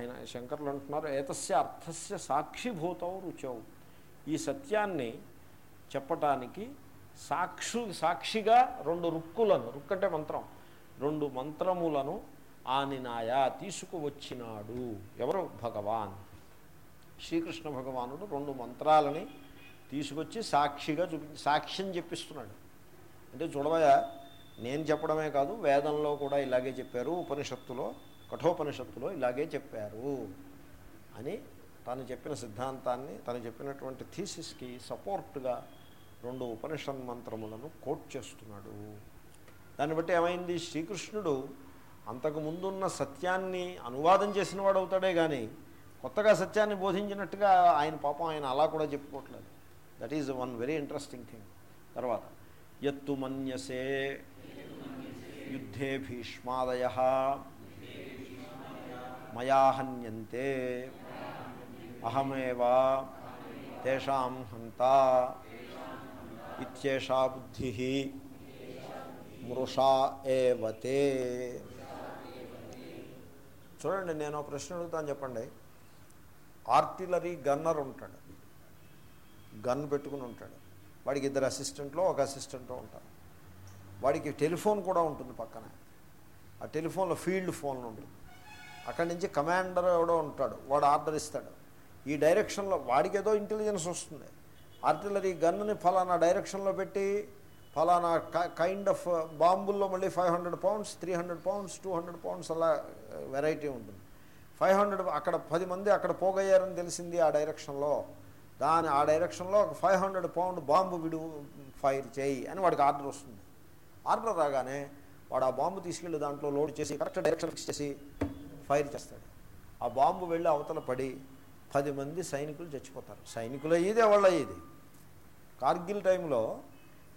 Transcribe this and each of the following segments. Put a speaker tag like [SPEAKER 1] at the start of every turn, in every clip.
[SPEAKER 1] ఆయన శంకర్లు అంటున్నారు ఏతస్య అర్థస్య సాక్షిభూతం రుచౌ. ఈ సత్యాన్ని చెప్పటానికి సాక్షు సాక్షిగా రెండు రుక్కులను రుక్కు అంటే మంత్రం రెండు మంత్రములను ఆనినాయా తీసుకువచ్చినాడు. ఎవరు? భగవాన్. శ్రీకృష్ణ భగవానుడు రెండు మంత్రాలని తీసుకొచ్చి సాక్షిగా చూపి సాక్ష్యం చెప్పిస్తున్నాడు. అంటే చూడవయా నేను చెప్పడమే కాదు వేదంలో కూడా ఇలాగే చెప్పారు ఉపనిషత్తులో. కఠోపనిషత్తులో ఇలాగే చెప్పారు అని తను చెప్పిన సిద్ధాంతాన్ని తను చెప్పినటువంటి థీసిస్కి సపోర్ట్గా రెండు ఉపనిషత్ మంత్రములను కోట్ చేస్తున్నాడు. దాన్ని బట్టి ఏమైంది? శ్రీకృష్ణుడు అంతకు ముందున్న సత్యాన్ని అనువాదం చేసిన వాడు అవుతాడే కానీ కొత్తగా సత్యాన్ని బోధించినట్టుగా ఆయన పాపం ఆయన అలా కూడా చెప్పుకోవట్లేదు. That is one very interesting thing తర్వాత ఎత్తు మన్యసే యుద్ధే భీష్మాదయ మయా హన్యంతే అహమేవా తేషాం హంత ఇత్యేషా బుద్ధి మృషా ఏవతే చూడండి నేను ఒక ప్రశ్న అడుగుతాను చెప్పండి. ఆర్టిలరీ గన్నర్ ఉంటాడు. గన్ పెట్టుకుని ఉంటాడు. వాడికి ఇద్దరు అసిస్టెంట్లో ఒక అసిస్టెంట్లో ఉంటారు. వాడికి టెలిఫోన్ కూడా ఉంటుంది పక్కన. ఆ టెలిఫోన్లో ఫీల్డ్ ఫోన్లు ఉంటుంది. అక్కడి నుంచి కమాండర్ ఎవడో ఉంటాడు వాడు ఆర్డర్ ఇస్తాడు. ఈ డైరెక్షన్లో వాడికి ఏదో ఇంటెలిజెన్స్ వస్తుంది. ఆర్టిలరీ గన్నుని ఫలానా డైరెక్షన్లో పెట్టి ఫలానా కైండ్ ఆఫ్ బాంబుల్లో మళ్ళీ five hundred pounds three hundred pounds two hundred pounds అలా వెరైటీ ఉంటుంది. ఫైవ్ హండ్రెడ్ అక్కడ పది మంది అక్కడ పోగయ్యారని తెలిసింది ఆ డైరెక్షన్లో. దాని ఆ డైరెక్షన్లో ఒక ఫైవ్ హండ్రెడ్ పౌండ్ బాంబు విడు ఫైర్ చేయి అని వాడికి ఆర్డర్ వస్తుంది. ఆర్డర్ రాగానే వాడు ఆ బాంబు తీసుకెళ్ళి దాంట్లో లోడ్ చేసి కరెక్ట్ డైరెక్షన్ ఫిక్స్ చేసి ఫైర్ చేస్తాడు. ఆ బాంబు వెళ్ళి అవతల పడి పది మంది సైనికులు చచ్చిపోతారు. సైనికులు అయ్యేది వాళ్ళు అయ్యేది. కార్గిల్ టైంలో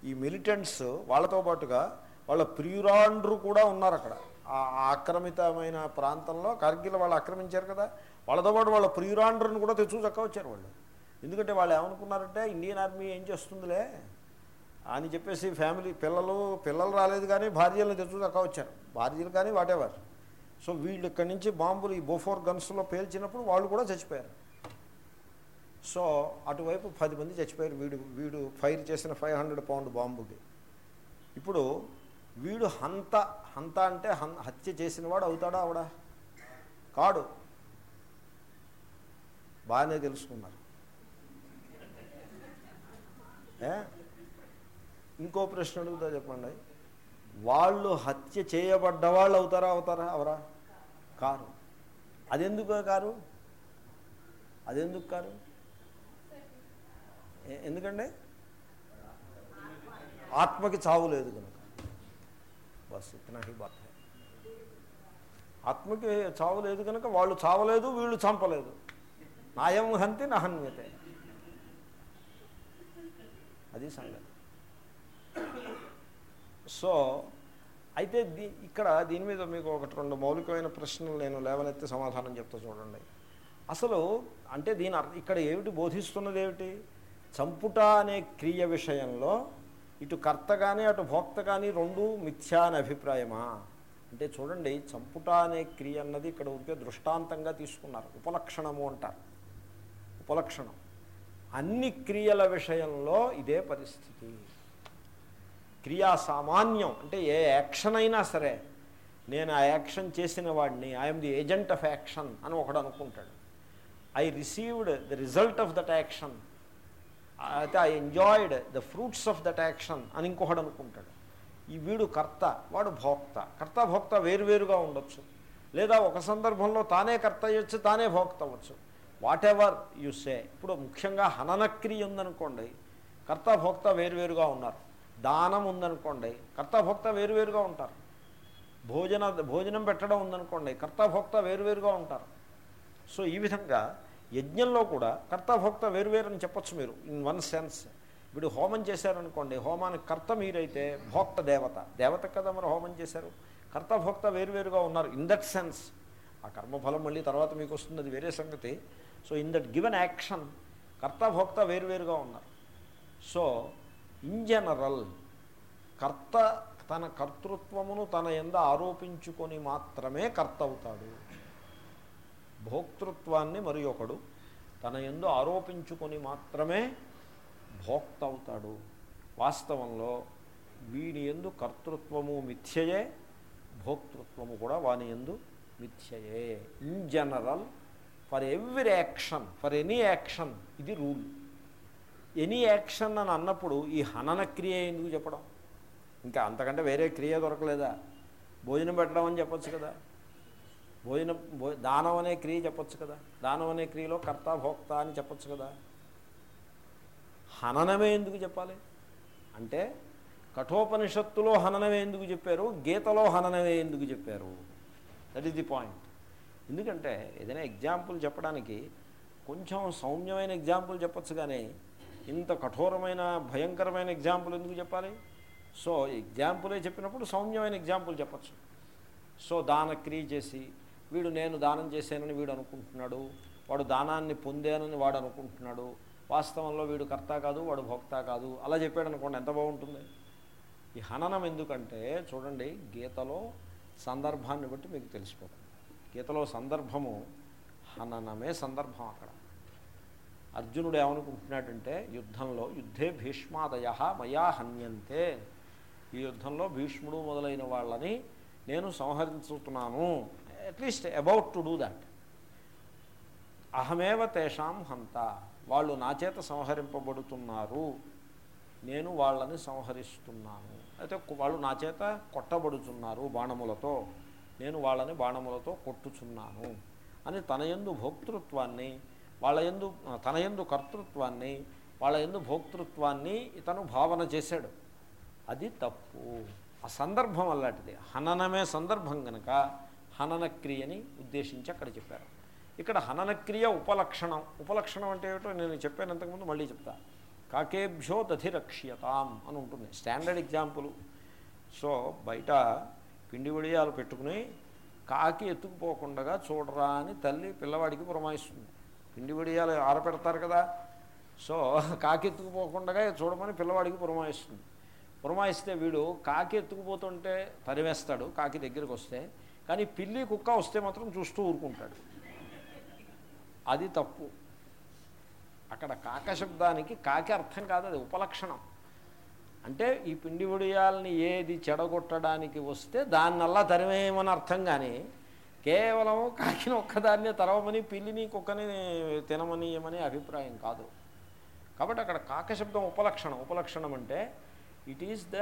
[SPEAKER 1] ఈ మిలిటెంట్స్ వాళ్ళతో పాటుగా వాళ్ళ ప్రియురాండ్రు కూడా ఉన్నారు అక్కడ. ఆ ఆక్రమితమైన ప్రాంతంలో కార్గిల్ వాళ్ళు ఆక్రమించారు కదా వాళ్ళతో పాటు వాళ్ళ ప్రియురాండ్రుని కూడా తెచ్చు చక్క వచ్చారు వాళ్ళు. ఎందుకంటే వాళ్ళు ఏమనుకున్నారంటే ఇండియన్ ఆర్మీ ఏం చేస్తుందిలే? అని చెప్పేసి ఫ్యామిలీ పిల్లలు పిల్లలు రాలేదు కానీ భార్యలను తెచ్చు చక్క వచ్చారు భార్యలు కానీ వాటెవర్ సో వీళ్ళు ఇక్కడి నుంచి బాంబులు ఈ బోఫోర్ గన్స్లో పేల్చినప్పుడు వాళ్ళు కూడా చచ్చిపోయారు. సో అటువైపు పది మంది చచ్చిపోయారు. వీడు వీడు ఫైర్ చేసిన ఫైవ్ హండ్రెడ్ పౌండ్ బాంబుకి. ఇప్పుడు వీడు హంత హంత అంటే హత్య చేసిన వాడు అవుతాడా అవడా కాడు. బాగానే తెలుసుకున్నారు. ఇంకో ప్రశ్న అడుగుతా చెప్పండి. వాళ్ళు హత్య చేయబడ్డ వాళ్ళు అవుతారా అవుతారా అవరా? కారు. అదెందుకు కారు? అదెందుకు కారు? ఎందుకండి? ఆత్మకి చావు లేదు కనుక. బస్ ఇతనా బాధ. ఆత్మకి చావు లేదు కనుక వాళ్ళు చావలేదు వీళ్ళు చంపలేదు. నాయం హంతి నహన్యతే. అది సంగతి. సో అయితే దీ ఇక్కడ దీని మీద మీకు ఒకటి రెండు మౌలికమైన ప్రశ్నలు నేను లేవనెత్తి సమాధానం చెప్తా చూడండి. అసలు అంటే దీని అర్థం ఇక్కడ ఏమిటి బోధిస్తున్నది ఏమిటి? చంపుట అనే క్రియ విషయంలో ఇటు కర్త కానీ అటు భోక్త కానీ రెండు మిథ్యా అని అభిప్రాయమా? అంటే చూడండి చంపుట అనే క్రియ అన్నది ఇక్కడ ఉంటే దృష్టాంతంగా తీసుకున్నారు. ఉపలక్షణము అంటారు. ఉపలక్షణం. అన్ని క్రియల విషయంలో ఇదే పరిస్థితి. క్రియా సామాన్యం అంటే ఏ యాక్షన్ అయినా సరే నేను ఆ యాక్షన్ చేసిన వాడిని I'm the agent of action అని ఒకడు అనుకుంటాడు. I received the result of that action అయితే I enjoyed the fruits of that action అని ఇంకొకడు అనుకుంటాడు. ఈ వీడు కర్త వాడు భోక్త. కర్త భోక్త వేరువేరుగా ఉండొచ్చు. లేదా ఒక సందర్భంలో తానే కర్త అయ్యొచ్చు తానే భోక్త అవ్వచ్చు. వాట్ ఎవర్ యు సే ఇప్పుడు ముఖ్యంగా హననక్రియ ఉందనుకోండి కర్త భోక్త వేరువేరుగా ఉన్నారు. దానం ఉందనుకోండి కర్త భోక్త వేరువేరుగా ఉంటారు. భోజన భోజనం పెట్టడం ఉందనుకోండి కర్త భోక్త వేరువేరుగా ఉంటారు. సో ఈ విధంగా యజ్ఞంలో కూడా కర్త భోక్త వేరువేరు అని చెప్పొచ్చు మీరు ఇన్ వన్ సెన్స్. ఇప్పుడు హోమం చేశారనుకోండి హోమానికి కర్త మీరైతే భోక్త దేవత. దేవత కదా మరి హోమం చేశారు. కర్త భోక్త వేరువేరుగా ఉన్నారు ఇన్ దట్ సెన్స్. ఆ కర్మఫలం మళ్ళీ తర్వాత మీకు వస్తుంది అది వేరే సంగతి. So in that given action కర్తభోక్త వేరువేరుగా ఉన్నారు. సో ఇన్ జనరల్ కర్త తన కర్తృత్వమును తన ఎంద ఆరోపించుకొని మాత్రమే కర్త అవుతాడు. భోక్తృత్వాన్ని మరి ఒకడు తన ఎందు ఆరోపించుకొని మాత్రమే భోక్త అవుతాడు. వాస్తవంలో వీని ఎందు కర్తృత్వము మిథ్యయే భోక్తృత్వము కూడా వాని ఎందు మిథ్యయే. In general for every action for any action ఇది రూల్ ఎనీ యాక్షన్ అని అన్నప్పుడు ఈ హనన క్రియ ఎందుకు చెప్పడం? ఇంకా అంతకంటే వేరే క్రియ దొరకలేదా? భోజనం పెట్టడం అని చెప్పచ్చు కదా. భోజనం దానం అనే క్రియ చెప్పచ్చు కదా. దానం అనే క్రియలో కర్త భోక్త అని చెప్పచ్చు కదా. హననమే ఎందుకు చెప్పాలి? అంటే కఠోపనిషత్తులో హననమే ఎందుకు చెప్పారు? గీతలో హననమే ఎందుకు చెప్పారు? దట్ ఈస్ ది పాయింట్ ఎందుకంటే ఏదైనా ఎగ్జాంపుల్ చెప్పడానికి కొంచెం సౌమ్యమైన ఎగ్జాంపుల్ చెప్పచ్చు కానీ ఇంత కఠోరమైన భయంకరమైన ఎగ్జాంపుల్ ఎందుకు చెప్పాలి? సో ఎగ్జాంపులే చెప్పినప్పుడు సౌమ్యమైన ఎగ్జాంపుల్ చెప్పచ్చు. సో దానక్రియ చేసి వీడు నేను దానం చేశానని వీడు అనుకుంటున్నాడు వాడు దానాన్ని పొందానని వాడు అనుకుంటున్నాడు వాస్తవంలో వీడు కర్త కాదు వాడు భోక్త కాదు అలా చెప్పాడు అనుకోండి ఎంత బాగుంటుంది? ఈ హననం ఎందుకంటే చూడండి గీతలో సందర్భాన్ని బట్టి మీకు తెలిసిపోతుంది. గీతలో సందర్భము హననమే సందర్భం అక్కడ. అర్జునుడు ఏమనుకుంటున్నాడంటే యుద్ధంలో యుద్ధే భీష్మాదయ మయా హన్యంతే. ఈ యుద్ధంలో భీష్ముడు మొదలైన వాళ్ళని నేను సంహరించుతున్నాను. At least about to do that అహమేవ తేషాం హంత. వాళ్ళు నా చేత సంహరింపబడుతున్నారు. నేను వాళ్ళని సంహరిస్తున్నాను. అయితే వాళ్ళు నా చేత కొట్టబడుతున్నారు బాణములతో. నేను వాళ్ళని బాణములతో కొట్టుచున్నాను అని తన యందు భోక్తృత్వాన్ని వాళ్ళ యందు తన యందు కర్తృత్వాన్ని వాళ్ళ యందు భోక్తృత్వాన్ని ఇతను భావన చేశాడు. అది తప్పు. ఆ సందర్భం అలాంటిది హననమే సందర్భం కనుక హనన క్రియని ఉద్దేశించి అక్కడ చెప్పారు. ఇక్కడ హనన క్రియ ఉపలక్షణం. ఉపలక్షణం అంటే ఏమిటో నేను చెప్పాను అంతకుముందు మళ్ళీ చెప్తా. కాకేభ్యో దధిరక్ష్యతాం అని ఉంటుంది. Standard example. సో బయట పిండి వడియాలు పెట్టుకుని కాకి ఎత్తుకుపోకుండా చూడరా అని తల్లి పిల్లవాడికి పురమాయిస్తుంది. పిండి వడియాలు ఆరపెడతారు కదా. సో కాకెత్తుకుపోకుండా చూడమని పిల్లవాడికి పురమాయిస్తుంది. పురమాయిస్తే వీడు కాకి ఎత్తుకుపోతుంటే తరివేస్తాడు కాకి దగ్గరికి వస్తే. కానీ పిల్లి కుక్క వస్తే మాత్రం చూస్తూ ఊరుకుంటాడు. అది తప్పు. అక్కడ కాక శబ్దానికి కాకి అర్థం కాదు అది ఉపలక్షణం. అంటే ఈ పిండి వడియాలని ఏది చెడగొట్టడానికి వస్తే దాన్నల్లా తరివేయమని అర్థం కానీ కేవలం కాకిని ఒక్కదాన్నే తరవమని పిల్లిని కుక్కని తినమనీయమని అభిప్రాయం కాదు. కాబట్టి అక్కడ కాక శబ్దం ఉపలక్షణం. ఉపలక్షణం అంటే it is the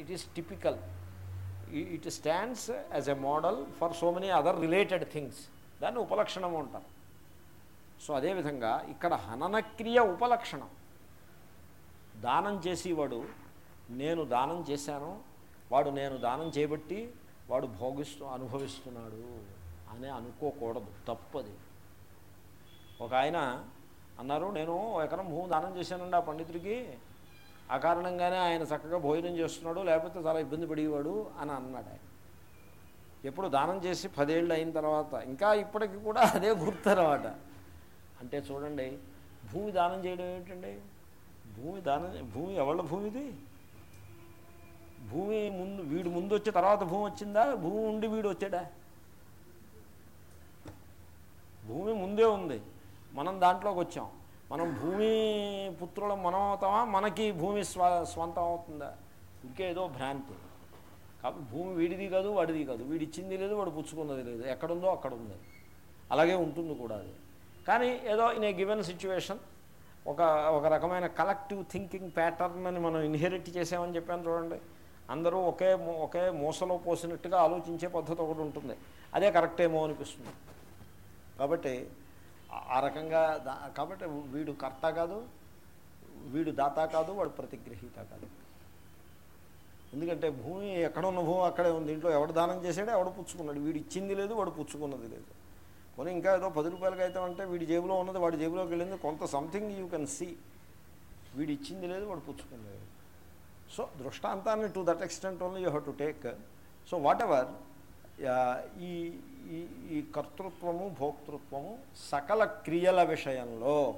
[SPEAKER 1] it is typical it stands as a model for so many other related things దాన్ని ఉపలక్షణము అంటారు. సో అదేవిధంగా ఇక్కడ హననక్రియ ఉపలక్షణం. దానం చేసేవాడు నేను దానం చేశాను వాడు నేను దానం చేయబట్టి వాడు భోగిస్తూ అనుభవిస్తున్నాడు. అని అనుకోకూడదు తప్పది. ఒక ఆయన అన్నారు నేను ఎకరం భూమి దానం చేశానండి ఆ పండితుడికి. ఆ కారణంగానే ఆయన చక్కగా భోజనం చేస్తున్నాడు లేకపోతే చాలా ఇబ్బంది పడేవాడు అని అన్నాడు ఆయన. ఎప్పుడు దానం చేసి పదేళ్ళు అయిన తర్వాత ఇంకా ఇప్పటికి కూడా అదే గుర్తనమాట అంటే చూడండి భూమి దానం చేయడం ఏమిటండి? భూమి దానం భూమి ఎవళ్ళ భూమిది? భూమి ముందు వీడు ముందు వచ్చే తర్వాత భూమి వచ్చిందా? భూమి ఉండి వీడు వచ్చాడా? భూమి ముందే ఉంది. మనం దాంట్లోకి వచ్చాం. మనం భూమి పుత్రులం మనం అవుతామా మనకి భూమి స్వ స్వంతం అవుతుందా ఇంకేదో భ్రాంతి. కాబట్టి భూమి వీడిది కాదు వాడిది కాదు. వీడి ఇచ్చింది లేదు వాడు పుచ్చుకున్నది లేదు. ఎక్కడుందో అక్కడ ఉంది. అలాగే ఉంటుంది కూడా అది. కానీ ఏదో ఇన్ ఏ గివెన్ సిచ్యువేషన్ ఒక ఒక రకమైన కలెక్టివ్ థింకింగ్ ప్యాటర్న్ అని మనం ఇన్హెరిట్ చేసామని చెప్పాను చూడండి. అందరూ ఒకే ఒకే మూసలో పోసినట్టుగా ఆలోచించే పద్ధతి ఒకటి ఉంటుంది. అదే కరెక్టేమో అనిపిస్తుంది. కాబట్టి ఆ రకంగా కాబట్టి వీడు కర్త కాదు వీడు దాత కాదు వాడు ప్రతిగ్రహీత కాదు. ఎందుకంటే భూమి ఎక్కడ ఉన్న భూమి అక్కడే ఉంది. ఇంట్లో ఎవడు దానం చేశాడో ఎవడు పుచ్చుకున్నాడు. వీడు ఇచ్చింది లేదు వాడు పుచ్చుకున్నది లేదు. కొని ఇంకా ఏదో పది రూపాయలకి అయితే అంటే వీడి జేబులో ఉన్నది వాడి జేబులోకి వెళ్ళింది కొంత సంథింగ్ యూ కెన్ సీ వీడు ఇచ్చింది లేదు వాడు పుచ్చుకునేది సో దృష్టాంతాన్ని to that extent only you have to take so whatever ఈ ఈ ఈ కర్తృత్వము భోక్తృత్వము సకల క్రియల విషయంలో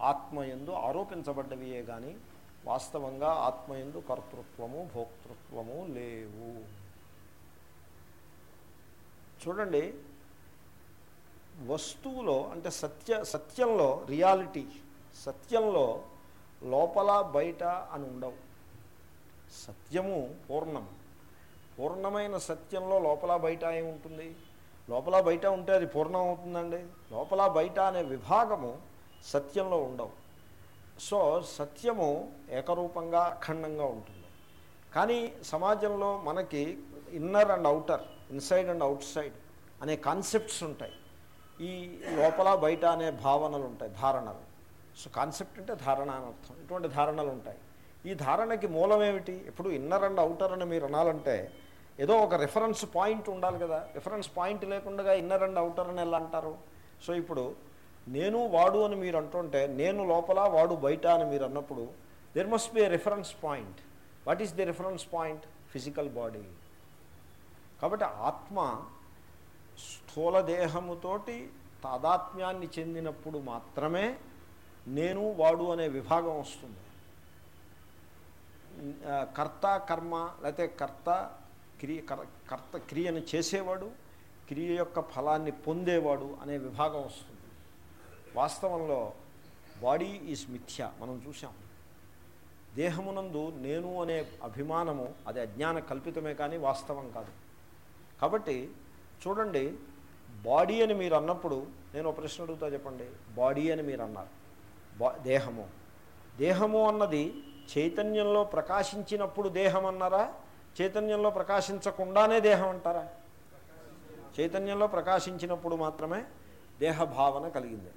[SPEAKER 1] ఆత్మయందు ఆరోపించబడ్డవియే కానీ వాస్తవంగా ఆత్మయందు కర్తృత్వము భోక్తృత్వము లేవు. చూడండి వస్తువులో అంటే సత్య సత్యంలో రియాలిటీ సత్యంలో లోపల బయట అని ఉండవు. సత్యము పూర్ణం. పూర్ణమైన సత్యంలో లోపల బయట ఏముంటుంది? లోపల బయట ఉంటే అది పూర్ణం అవుతుందండి. లోపల బయట అనే విభాగము సత్యంలో ఉండవు. సో సత్యము ఏకరూపంగా అఖండంగా ఉంటుంది. కానీ సమాజంలో మనకి inner and outer inside and outside అనే కాన్సెప్ట్స్ ఉంటాయి. ఈ లోపల బయట అనే భావనలు ఉంటాయి ధారణలు. సో కాన్సెప్ట్ అంటే ధారణ అని అర్థం. ఇటువంటి ధారణలు ఉంటాయి. ఈ ధారణకి మూలమేమిటి ఇప్పుడు ఇన్నర్ అండ్ అవుటర్ అని మీరు అనాలంటే ఏదో ఒక రిఫరెన్స్ పాయింట్ ఉండాలి కదా. రిఫరెన్స్ పాయింట్ లేకుండా ఇన్నర్ అండ్ అవుటర్ అని ఎలా అంటారు? సో ఇప్పుడు నేను వాడు అని మీరు అంటుంటే నేను లోపల వాడు బయట అని మీరు అన్నప్పుడు there must be a reference point what is the reference point physical body కాబట్టి ఆత్మ స్థూల దేహముతోటి తాదాత్మ్యాన్ని చెందినప్పుడు మాత్రమే నేను వాడు అనే విభాగం వస్తుంది. కర్త కర్మ లేకపోతే కర్త క్రియ కర్- కర్త క్రియను చేసేవాడు క్రియ యొక్క ఫలాన్ని పొందేవాడు అనే విభాగం వస్తుంది. వాస్తవంలో బాడీ ఈజ్ మిథ్య మనం చూసాం దేహమునందు నేను అనే అభిమానము అది అజ్ఞాన కల్పితమే కానీ వాస్తవం కాదు. కాబట్టి చూడండి బాడీ అని మీరు అన్నప్పుడు నేను ఒక ప్రశ్న అడుగుతా చెప్పండి. బాడీ అని మీరు అన్నారు. బా దేహము. దేహము అన్నది చైతన్యంలో ప్రకాశించినప్పుడు దేహం అన్నారా? చైతన్యంలో ప్రకాశించకుండానే దేహం అంటారా? చైతన్యంలో ప్రకాశించినప్పుడు మాత్రమే దేహ భావన కలిగింది.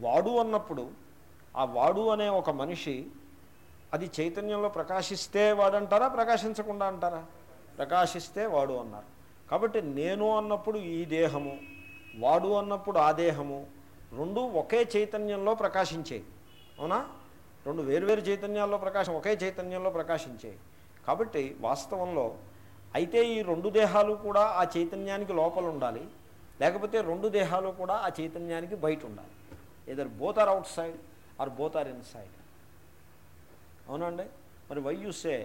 [SPEAKER 1] వాడు అన్నప్పుడు ఆ వాడు అనే ఒక మనిషి అది చైతన్యంలో ప్రకాశిస్తే వాడంటారా? ప్రకాశించకుండా అంటారా? ప్రకాశిస్తే వాడు అన్నారు. కాబట్టి నేను అన్నప్పుడు ఈ దేహము వాడు అన్నప్పుడు ఆ దేహము రెండు ఒకే చైతన్యంలో ప్రకాశించేవి అవునా? రెండు వేరువేరు చైతన్యాల్లో ప్రకాశం ఒకే చైతన్యంలో ప్రకాశించేవి కాబట్టి వాస్తవంలో అయితే ఈ రెండు దేహాలు కూడా ఆ చైతన్యానికి లోపల ఉండాలి. లేకపోతే రెండు దేహాలు కూడా ఆ చైతన్యానికి బయట ఉండాలి. Either both are outside or both are inside అవునండి మరి వైయుసే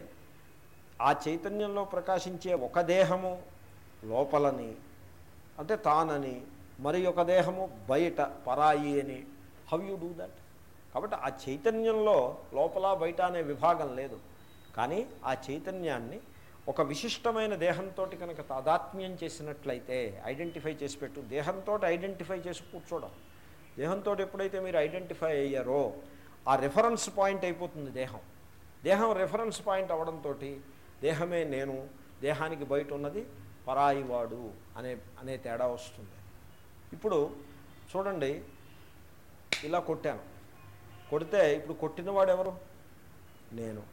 [SPEAKER 1] ఆ చైతన్యంలో ప్రకాశించే ఒక దేహము లోపలని అంటే తానని మరి ఒక దేహము బయట పరాయి అని హౌ యూ డూ దట్ కాబట్టి ఆ చైతన్యంలో లోపల బయట అనే విభాగం లేదు. కానీ ఆ చైతన్యాన్ని ఒక విశిష్టమైన దేహంతో కనుక తాదాత్మ్యం చేసినట్లయితే ఐడెంటిఫై చేసి పెట్టు. దేహంతో ఐడెంటిఫై చేసి కూర్చోవడం దేహంతో ఎప్పుడైతే మీరు ఐడెంటిఫై అయ్యారో ఆ రెఫరెన్స్ పాయింట్ అయిపోతుంది దేహం. దేహం రెఫరెన్స్ పాయింట్ అవడంతో దేహమే నేను దేహానికి బయట ఉన్నది పరాయివాడు అనే అనే తేడా వస్తుంది. ఇప్పుడు చూడండి ఇలా కొట్టాను. కొడితే ఇప్పుడు కొట్టినవాడు ఎవరు? నేను.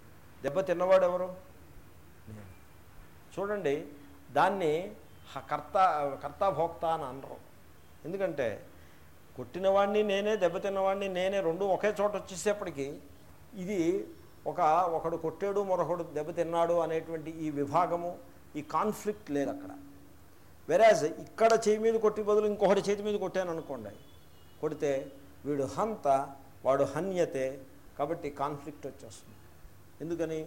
[SPEAKER 1] దెబ్బ తిన్నవాడు ఎవరు? చూడండి దాన్ని కర్త కర్తాభోక్త అని అనరు. ఎందుకంటే కొట్టినవాడిని నేనే దెబ్బతిన్నవాడిని నేనే రెండు ఒకే చోట వచ్చేసేపటికి ఇది ఒక ఒకడు కొట్టాడు మరొకడు దెబ్బతిన్నాడు అనేటువంటి ఈ విభాగము ఈ కాన్ఫ్లిక్ట్ లేదు అక్కడ. వెరాజ్ ఇక్కడ చేయి మీద కొట్టి బదులు ఇంకొకటి చేతి మీద కొట్టాను అనుకోండి. కొడితే వీడు హంత వాడు హన్యతే కాబట్టి కాన్ఫ్లిక్ట్ వచ్చేస్తుంది. ఎందుకని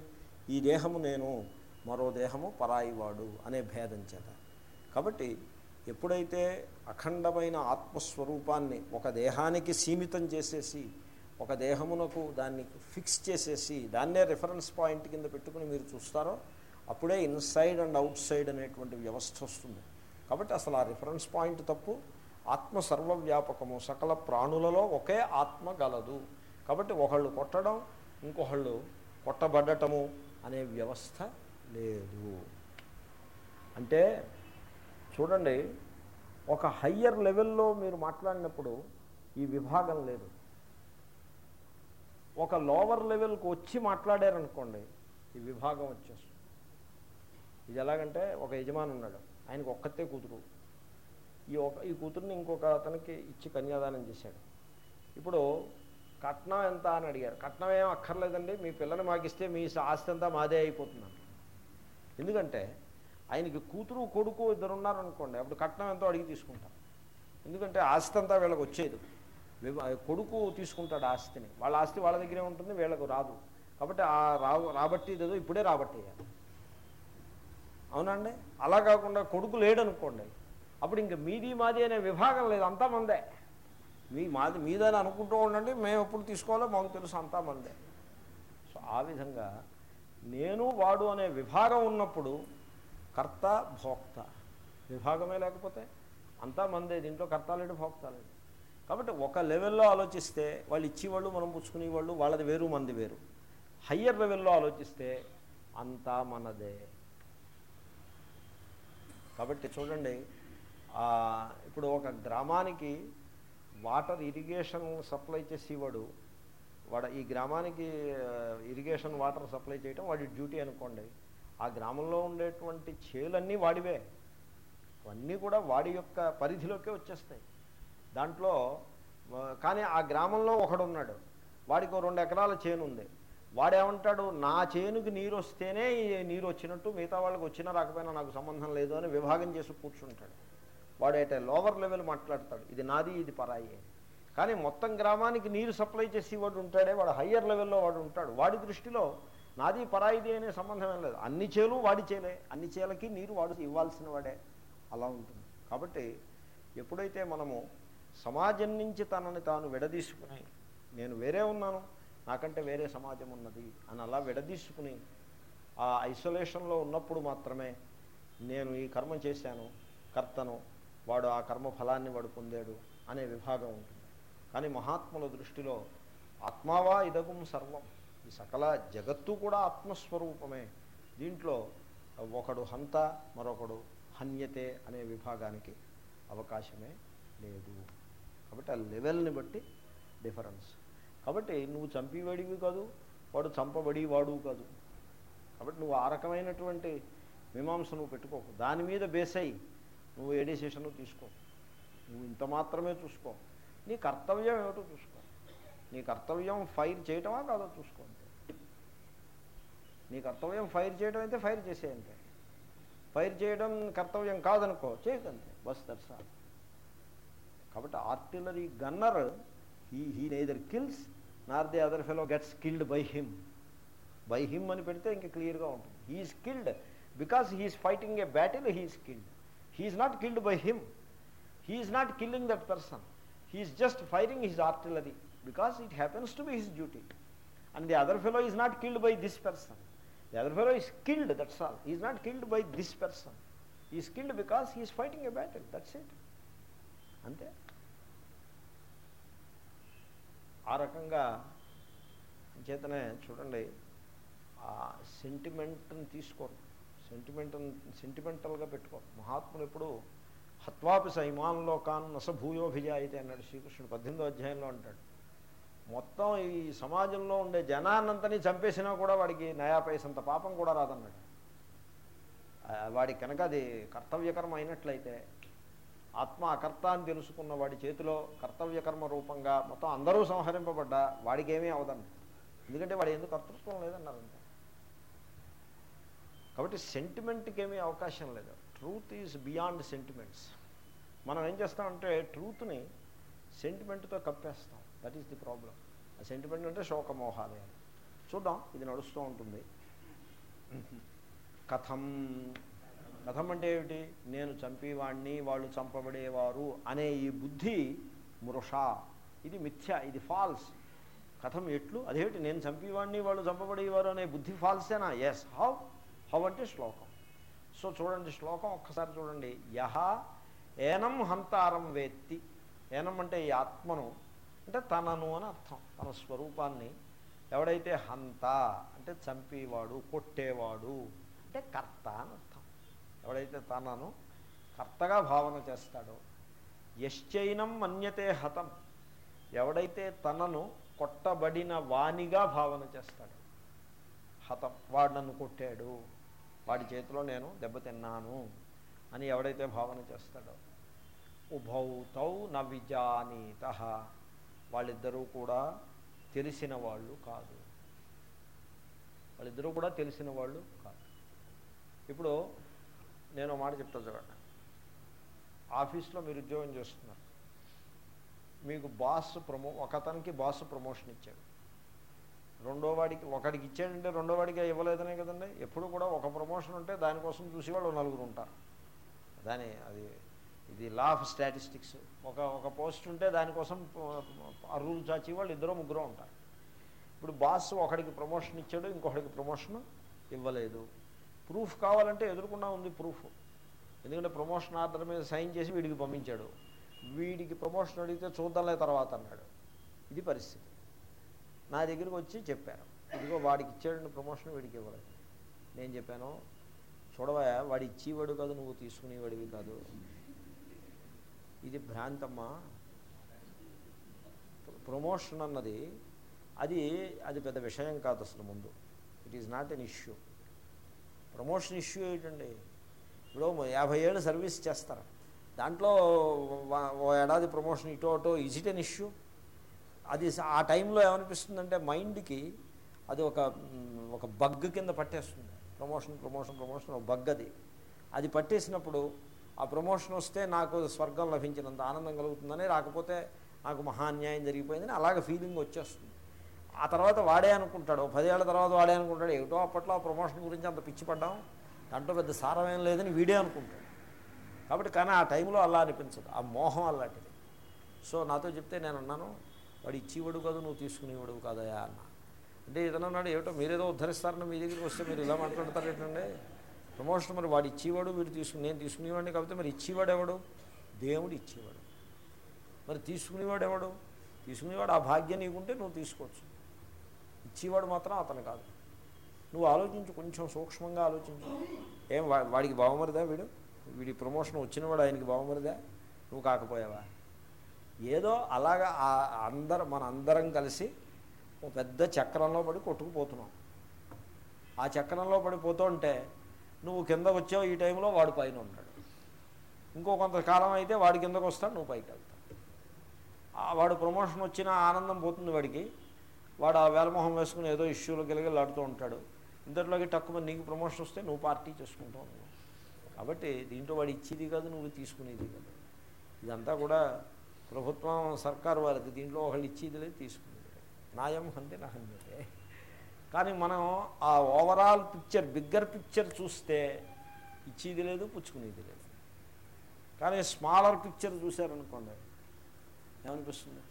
[SPEAKER 1] ఈ దేహము నేను మరో దేహము పరాయివాడు అనే భేదం చేత. కాబట్టి ఎప్పుడైతే అఖండమైన ఆత్మస్వరూపాన్ని ఒక దేహానికి సీమితం చేసేసి ఒక దేహమునకు దాన్ని ఫిక్స్ చేసేసి దాన్నే రిఫరెన్స్ పాయింట్ కింద పెట్టుకుని మీరు చూస్తారో అప్పుడే ఇన్సైడ్ అండ్ అవుట్ సైడ్ అనేటువంటి వ్యవస్థ వస్తుంది. కాబట్టి అసలు ఆ రిఫరెన్స్ పాయింట్ తప్పు. ఆత్మ సర్వవ్యాపకము సకల ప్రాణులలో ఒకే ఆత్మ గలదు. కాబట్టి ఒకళ్ళు కొట్టడం ఇంకొకళ్ళు కొట్టబడటము అనే వ్యవస్థ లేదు. అంటే చూడండి ఒక హయ్యర్ లెవెల్లో మీరు మాట్లాడినప్పుడు ఈ విభాగం లేదు. ఒక లోవర్ లెవెల్కి వచ్చి మాట్లాడారనుకోండి ఈ విభాగం వచ్చేస్తుంది. ఇది ఎలాగంటే ఒక యజమాని ఉన్నాడు ఆయనకు ఒక్కతే కూతురు. ఈ ఒక ఈ కూతుర్ని ఇంకొక అతనికి ఇచ్చి కన్యాదానం చేశాడు. ఇప్పుడు కట్నం ఎంత అని అడిగారు. కట్నం ఏం అక్కర్లేదండి మీ పిల్లని మాకిస్తే మీ ఆస్తి అంతా మాదే అయిపోతుందండి ఎందుకంటే ఆయనకి కూతురు కొడుకు ఇద్దరు ఉన్నారనుకోండి అప్పుడు కట్నం ఎంతో అడిగి తీసుకుంటాం ఎందుకంటే ఆస్తి అంతా వీళ్ళకి వచ్చేది. కొడుకు తీసుకుంటాడు ఆస్తిని. వాళ్ళ ఆస్తి వాళ్ళ దగ్గరే ఉంటుంది వీళ్ళకు రాదు. కాబట్టి ఆ రా రాబట్టి ఏదో ఇప్పుడే రాబట్టేయాలి అవునండి అలా కాకుండా కొడుకు లేడనుకోండి అప్పుడు ఇంక మీది మాది అనే విభాగం లేదు అంతా మందే. మీ మాది మీదని అనుకుంటూ ఉండండి మేము ఎప్పుడు తీసుకోవాలో మాకు తెలుసు అంతా మందే. సో ఆ విధంగా నేను వాడు అనే విభాగం ఉన్నప్పుడు కర్త భోక్త. విభాగమే లేకపోతే అంతా మందే దీంట్లో కర్త లేడు భోక్త లేడు కాబట్టి ఒక లెవెల్లో ఆలోచిస్తే వాళ్ళు ఇచ్చేవాళ్ళు మనం పుచ్చుకునేవాళ్ళు వాళ్ళది వేరు మంది వేరు. హయ్యర్ లెవెల్లో ఆలోచిస్తే అంతా మనదే. కాబట్టి చూడండి ఇప్పుడు ఒక గ్రామానికి వాటర్ ఇరిగేషన్ సప్లై చేసేవాడు వాడు ఈ గ్రామానికి ఇరిగేషన్ వాటర్ సప్లై చేయటం వాడి డ్యూటీ అనుకోండి. ఆ గ్రామంలో ఉండేటువంటి చేలన్నీ వాడివే. అవన్నీ కూడా వాడి యొక్క పరిధిలోకే వచ్చేస్తాయి. దాంట్లో కానీ ఆ గ్రామంలో ఒకడున్నాడు. వాడికి ఓ రెండు ఎకరాల చేను ఉంది. వాడేమంటాడు నా చేనుకి నీరు వస్తేనే ఈ నీరు వచ్చినట్టు మిగతా వాళ్ళకి వచ్చినా రాకపోయినా నాకు సంబంధం లేదు అని విభాగం చేసి కూర్చుంటాడు. వాడు అయితే లోవర్ లెవెల్ మాట్లాడతాడు. ఇది నాది ఇది పరాయి. కానీ మొత్తం గ్రామానికి నీరు సప్లై చేసి వాడు ఉంటాడే వాడు హయ్యర్ లెవెల్లో వాడు ఉంటాడు. వాడి దృష్టిలో నాది పరాయిది అనే సంబంధం ఏం లేదు. అన్ని చేలు వాడి చేలే. అన్ని చేలకి నీరు వాడు ఇవ్వాల్సిన వాడే. అలా ఉంటుంది. కాబట్టి ఎప్పుడైతే మనము సమాజం నుంచి తనని తాను విడదీసుకుని నేను వేరే ఉన్నాను నాకంటే వేరే సమాజం ఉన్నది అని అలా విడదీసుకుని ఆ ఐసోలేషన్లో ఉన్నప్పుడు మాత్రమే నేను ఈ కర్మ చేశాను కర్తను వాడు ఆ కర్మ ఫలాన్ని వాడు పొందాడు అనే విభాగం ఉంటుంది. కానీ మహాత్ముల దృష్టిలో ఆత్మావా ఇదగుం సర్వం. ఈ సకల జగత్తు కూడా ఆత్మస్వరూపమే. దీంట్లో ఒకడు హంత మరొకడు హన్యతే అనే విభాగానికి అవకాశమే లేదు. కాబట్టి ఆ లెవెల్ని బట్టి డిఫరెన్స్. కాబట్టి నువ్వు చంపివేడివి కాదు వాడు చంపబడివాడు కాదు. కాబట్టి నువ్వు ఆ రకమైనటువంటి మీమాంస నువ్వు పెట్టుకోకు. దాని మీద బేస్ అయ్యి నువ్వు ఏ డెసిషను తీసుకో. నువ్వు ఇంత మాత్రమే చూసుకో. నీ కర్తవ్యం ఏమిటో చూసుకో. నీ కర్తవ్యం ఫైర్ చేయటమా కాదో చూసుకో అంతే. నీ కర్తవ్యం ఫైర్ చేయడం అయితే ఫైర్ చేసేయంతే ఫైర్ చేయడం కర్తవ్యం కాదనుకో చేయకంతే బస్ దర్శా కాబట్టి artillery gunner he he neither kills nor the other fellow gets killed by him by him అని పెడితే ఇంకా క్లియర్గా ఉంటుంది. He's killed because he's fighting a battle he's killed he's not killed by him he's not killing that person he's just firing his artillery because it happens to be his duty and the other fellow is not killed by this person the other fellow is killed that's all is not killed by this person is killed because he's fighting a battle that's it అంతే. ఆ రకంగా చేతనే చూడండి ఆ సెంటిమెంట్ని తీసుకోరు. Sentimental సెంటిమెంటల్గా పెట్టుకో. మహాత్ములు ఎప్పుడు హత్వాపి సైమాన్లో కాన్ నసభూయోభిజాయితే అన్నాడు శ్రీకృష్ణుడు. పద్దెనిమిదో అధ్యాయంలో అంటాడు. మొత్తం ఈ సమాజంలో ఉండే జనాన్నంతని చంపేసినా కూడా వాడికి నయా పైసంత పాపం కూడా రాదన్నాడు. వాడి వాడికి కనుక అది కర్తవ్యకర్మ అయినట్లయితే ఆత్మ అకర్త అని తెలుసుకున్న వాడి చేతిలో కర్తవ్యకర్మ రూపంగా మొత్తం అందరూ సంహరింపబడ్డా వాడికి ఏమీ అవదండి. ఎందుకంటే వాడు ఎందుకు కర్తృత్వం లేదన్నారంట కాబట్టి సెంటిమెంట్కి ఏమీ అవకాశం లేదు. ట్రూత్ ఈజ్ బియాండ్ సెంటిమెంట్స్ మనం ఏం చేస్తామంటే ట్రూత్ని సెంటిమెంట్తో కప్పేస్తాం దట్ ఈస్ ది ప్రాబ్లం ఆ సెంటిమెంట్ అంటే శోకమోహాలే చూద్దాం ఇది నడుస్తూ ఉంటుంది. కథం. కథం అంటే ఏమిటి? నేను చంపేవాణ్ణి వాళ్ళు చంపబడేవారు అనే ఈ బుద్ధి మృష. ఇది మిథ్య ఇది ఫాల్స్ కథం ఎట్లు? అదేమిటి? నేను చంపేవాణ్ణి వాళ్ళు చంపబడేవారు అనే బుద్ధి ఫాల్సేనా ఎస్ హౌ హౌ అంటే శ్లోకం. సో చూడండి శ్లోకం ఒక్కసారి చూడండి. యహ ఏనం హంతారం వేత్తి. ఏనం అంటే ఈ ఆత్మను. అంటే తనను అని అర్థం. తన స్వరూపాన్ని. ఎవడైతే హంత అంటే చంపేవాడు కొట్టేవాడు. అంటే కర్త అని అర్థం. ఎవడైతే తనను కర్తగా భావన చేస్తాడో. యశ్చైనం మన్యతే హతం. ఎవడైతే తనను కొట్టబడిన వాణిగా భావన చేస్తాడు. హతం. వాడు నన్ను కొట్టాడు. వాడి చేతిలో నేను దెబ్బతిన్నాను అని ఎవడైతే భావన చేస్తాడో. ఉభౌతౌ న విజానీత వాళ్ళిద్దరూ కూడా తెలిసిన వాళ్ళు కాదు. వాళ్ళిద్దరూ కూడా తెలిసిన వాళ్ళు కాదు. ఇప్పుడు నేను మాట చెప్తా చూడండి. ఆఫీస్లో మీరు ఉద్యోగం చేస్తున్నారు. మీకు బాస్ ప్రమో ఒకతనికి బాస్ ప్రమోషన్ ఇచ్చాడు. రెండో వాడికి ఒకడికి ఇచ్చాడంటే రెండో వాడికి ఇవ్వలేదనే కదండి. ఎప్పుడు కూడా ఒక ప్రమోషన్ ఉంటే దానికోసం చూసి వాళ్ళు నలుగురు ఉంటారు. దాని అది ఇది లా ఆఫ్ స్టాటిస్టిక్స్ ఒక ఒక పోస్ట్ ఉంటే దానికోసం అరువులు చాచి వాళ్ళు ఇద్దరు ముగ్గురు ఉంటారు. ఇప్పుడు బాస్ ఒకడికి ప్రమోషన్ ఇచ్చాడు ఇంకొకడికి ప్రమోషన్ ఇవ్వలేదు. ప్రూఫ్ కావాలంటే ఎదురుకుండా ఉంది ప్రూఫ్. ఎందుకంటే ప్రమోషన్ ఆర్డర్ మీద సైన్ చేసి వీడికి పంపించాడు. వీడికి ప్రమోషన్ అడిగితే చూద్దాంలే తర్వాత అన్నాడు. ఇది పరిస్థితి. నా దగ్గరికి వచ్చి చెప్పారు. ఇదిగో వాడికి ఇచ్చాడు ప్రమోషన్ వీడికి ఇవ్వలేదు. నేను చెప్పాను చూడవా వాడు ఇచ్చేవాడు కాదు నువ్వు తీసుకునేవాడివి కాదు. ఇది భ్రాంతమ్మా. ప్రమోషన్ అన్నది అది అది పెద్ద విషయం కాదు అసలు ముందు. It is not an issue promotion issue ఏంటండి? ఇప్పుడు యాభై ఏళ్ళు సర్వీస్ చేస్తారు. దాంట్లో ఓ ఏడాది ప్రమోషన్ ఇటో అటో ఈజ్ ఇట్ ఎన్ ఇష్యూ అది ఆ టైంలో ఏమనిపిస్తుందంటే మైండ్కి అది ఒక ఒక బగ్ కింద పట్టేస్తుంది. ప్రమోషన్ ప్రమోషన్ ప్రమోషన్ ఒక బగ్ అది. అది పట్టేసినప్పుడు ఆ ప్రమోషన్ వస్తే నాకు స్వర్గం లభించినంత ఆనందం కలుగుతుందని రాకపోతే నాకు మహా అన్యాయం జరిగిపోయిందని అలాగ ఫీలింగ్ వచ్చేస్తుంది. ఆ తర్వాత వాడే అనుకుంటాడు. పదేళ్ళ తర్వాత వాడే అనుకుంటాడు. ఏమిటో అప్పట్లో ఆ ప్రమోషన్ గురించి అంత పిచ్చిపడ్డాం దాంట్లో పెద్ద సారమేం లేదని వీడే అనుకుంటాడు. కాబట్టి కానీ ఆ టైంలో అలా అనిపించదు. ఆ మోహం అలాంటిది. సో నాతో చెప్తే నేను అన్నాను వాడు ఇచ్చేవాడు కాదు నువ్వు తీసుకునేవాడు కాదయా అన్న. అంటే ఏదైనా అన్నాడు ఏమిటో మీరేదో ఉద్ధరిస్తారని మీ దగ్గరికి వస్తే మీరు ఇలా మాట్లాడతారు ఏంటండి ప్రమోషన్ మరి వాడు ఇచ్చేవాడు వీడు తీసుకుని నేను తీసుకునేవాడిని కాబట్టి మరి ఇచ్చేవాడు ఎవడు? దేవుడు ఇచ్చేవాడు మరి తీసుకునేవాడు ఎవడు? తీసుకునేవాడు ఆ భాగ్యం నీకుంటే నువ్వు తీసుకోవచ్చు. ఇచ్చేవాడు మాత్రం అతను కాదు. నువ్వు ఆలోచించు కొంచెం సూక్ష్మంగా ఆలోచించు. ఏం వాడికి బావమరిదా వీడు? వీడి ప్రమోషన్ వచ్చినవాడు ఆయనకి బావమరిదా? నువ్వు కాకపోయావా? ఏదో అలాగా అందరు అందరం మన అందరం కలిసి ఒక పెద్ద చక్రంలో పడి కొట్టుకుపోతున్నాం. ఆ చక్రంలో పడిపోతుంటే నువ్వు కిందకు వచ్చావు ఈ టైంలో వాడు పైన ఉంటాడు ఇంకో కొంతకాలం అయితే వాడి కిందకు వస్తాడు నువ్వు పైకి వెళ్తావు. వాడు ప్రమోషన్ వచ్చిన ఆనందం పోతుంది వాడికి. వాడు ఆ వేలమొహం వేసుకుని ఏదో ఇష్యూలు లాడుతూ ఉంటాడు. ఇంతట్లోకి తక్కువ నీకు ప్రమోషన్ వస్తే నువ్వు పార్టీ చేసుకుంటూ ఉన్నావు కాబట్టి దీంట్లో వాడు ఇచ్చేది కాదు నువ్వు తీసుకునేది కాదు. ఇదంతా కూడా ప్రభుత్వం సర్కారు వారిది దీంట్లో ఒకళ్ళు ఇచ్చేది లేదు తీసుకునేది. నాయం అంటే నా కానీ మనం ఆ ఓవరాల్ పిక్చర్ బిగ్గర్ పిక్చర్ చూస్తే ఇచ్చేది లేదు పుచ్చుకునేది లేదు. కానీ స్మాలర్ పిక్చర్ చూశారనుకోండి ఏమనిపిస్తుంది?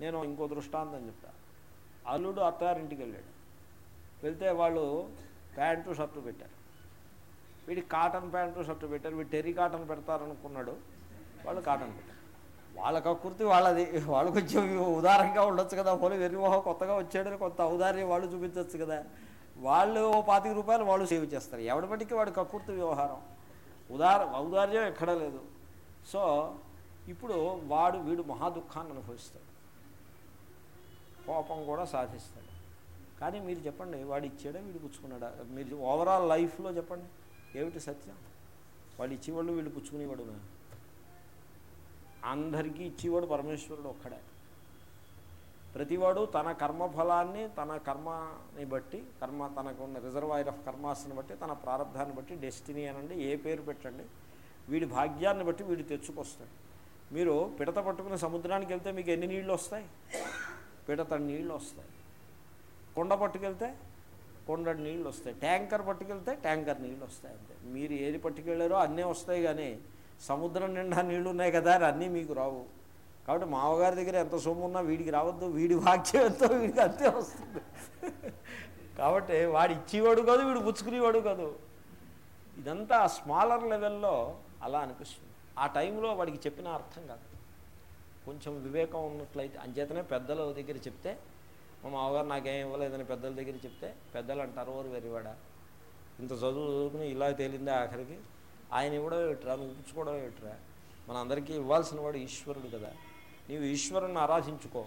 [SPEAKER 1] నేను ఇంకో దృష్టాంతం చెప్తా. అల్లుడు అత్తారింటికి వెళ్ళాడు. వెళ్తే వాళ్ళు ప్యాంటు షర్టు పెట్టారు. వీడి కాటన్ ప్యాంటు షర్టు పెట్టారు. వీడు టెర్రీ కాటన్ పెడతారనుకున్నాడు. వాళ్ళు కాటన్ పెట్టారు. వాళ్ళ కుర్తి వాళ్ళది. వాళ్ళు కొంచెం ఉదారంగా ఉండొచ్చు కదా. పోనీ వెర్రిమోహం కొత్తగా వచ్చాడని కొత్త ఔదార్యం వాళ్ళు చూపించవచ్చు కదా. వాళ్ళు ఓ పాతిక రూపాయలు వాళ్ళు సేవ్ చేస్తారు. ఎవడి వాడు కకూర్తి కక్కుర్తి వ్యవహారం? ఉదార ఔదార్యం ఎక్కడా లేదు. సో ఇప్పుడు వాడు వీడు మహా దుఃఖాన్ని అనుభవిస్తాడు. కోపం కూడా సాధిస్తాడు. కానీ మీరు చెప్పండి వాడు ఇచ్చాడా వీడు పుచ్చుకున్నాడా? మీరు ఓవరాల్ లైఫ్లో చెప్పండి. ఏమిటి సత్యం? వాడు ఇచ్చేవాళ్ళు వీళ్ళు పుచ్చుకునేవాడు అందరికీ ఇచ్చేవాడు పరమేశ్వరుడు ఒక్కడే. ప్రతివాడు తన కర్మఫలాన్ని తన కర్మని బట్టి కర్మ తనకున్న రిజర్వాయర్ ఆఫ్ కర్మాస్ని బట్టి తన ప్రారంధాన్ని బట్టి డెస్టినీ అనండి ఏ పేరు పెట్టండి వీడి భాగ్యాన్ని బట్టి వీడు తెచ్చుకొస్తాడు. మీరు పిడత పట్టుకుని సముద్రానికి వెళ్తే మీకు ఎన్ని నీళ్ళు వస్తాయి పిడత నీళ్ళు వస్తాయి కొండ పట్టుకెళ్తే కొండ నీళ్ళు వస్తాయి ట్యాంకర్ పట్టుకెళ్తే ట్యాంకర్ నీళ్ళు వస్తాయి అంతే. మీరు ఏది పట్టుకెళ్ళారో అన్నీ వస్తాయి కానీ సముద్రం నిండా నీళ్ళు ఉన్నాయి కదా అన్నీ మీకు రావు. కాబట్టి మామగారి దగ్గర ఎంత సొమ్ము ఉన్నా వీడికి రావద్దు వీడి వాక్యం ఎంతో వీడికి అంతే వస్తుంది. కాబట్టి వాడు ఇచ్చేవాడు కాదు వీడు పుచ్చుకునేవాడు కాదు. ఇదంతా స్మాలర్ లెవెల్లో అలా అనిపిస్తుంది. ఆ టైంలో వాడికి చెప్పిన అర్థం కాదు. కొంచెం వివేకం ఉన్నట్లయితే అంచేతనే పెద్దల దగ్గర చెప్తే మా మామగారు నాకేం ఇవ్వలేదని పెద్దల దగ్గర చెప్తే పెద్దలు అంటారు ఓరు వెరివాడ ఇంత చదువు చదువుకుని ఇలా తేలిందే ఆఖరికి? ఆయన ఇవ్వడం ఏమిట్రా? నువ్వు పుచ్చుకోవడం ఏమిట్రా? మన అందరికీ ఇవ్వాల్సిన వాడు ఈశ్వరుడు కదా. నీవు ఈశ్వరుని ఆరాధించుకో.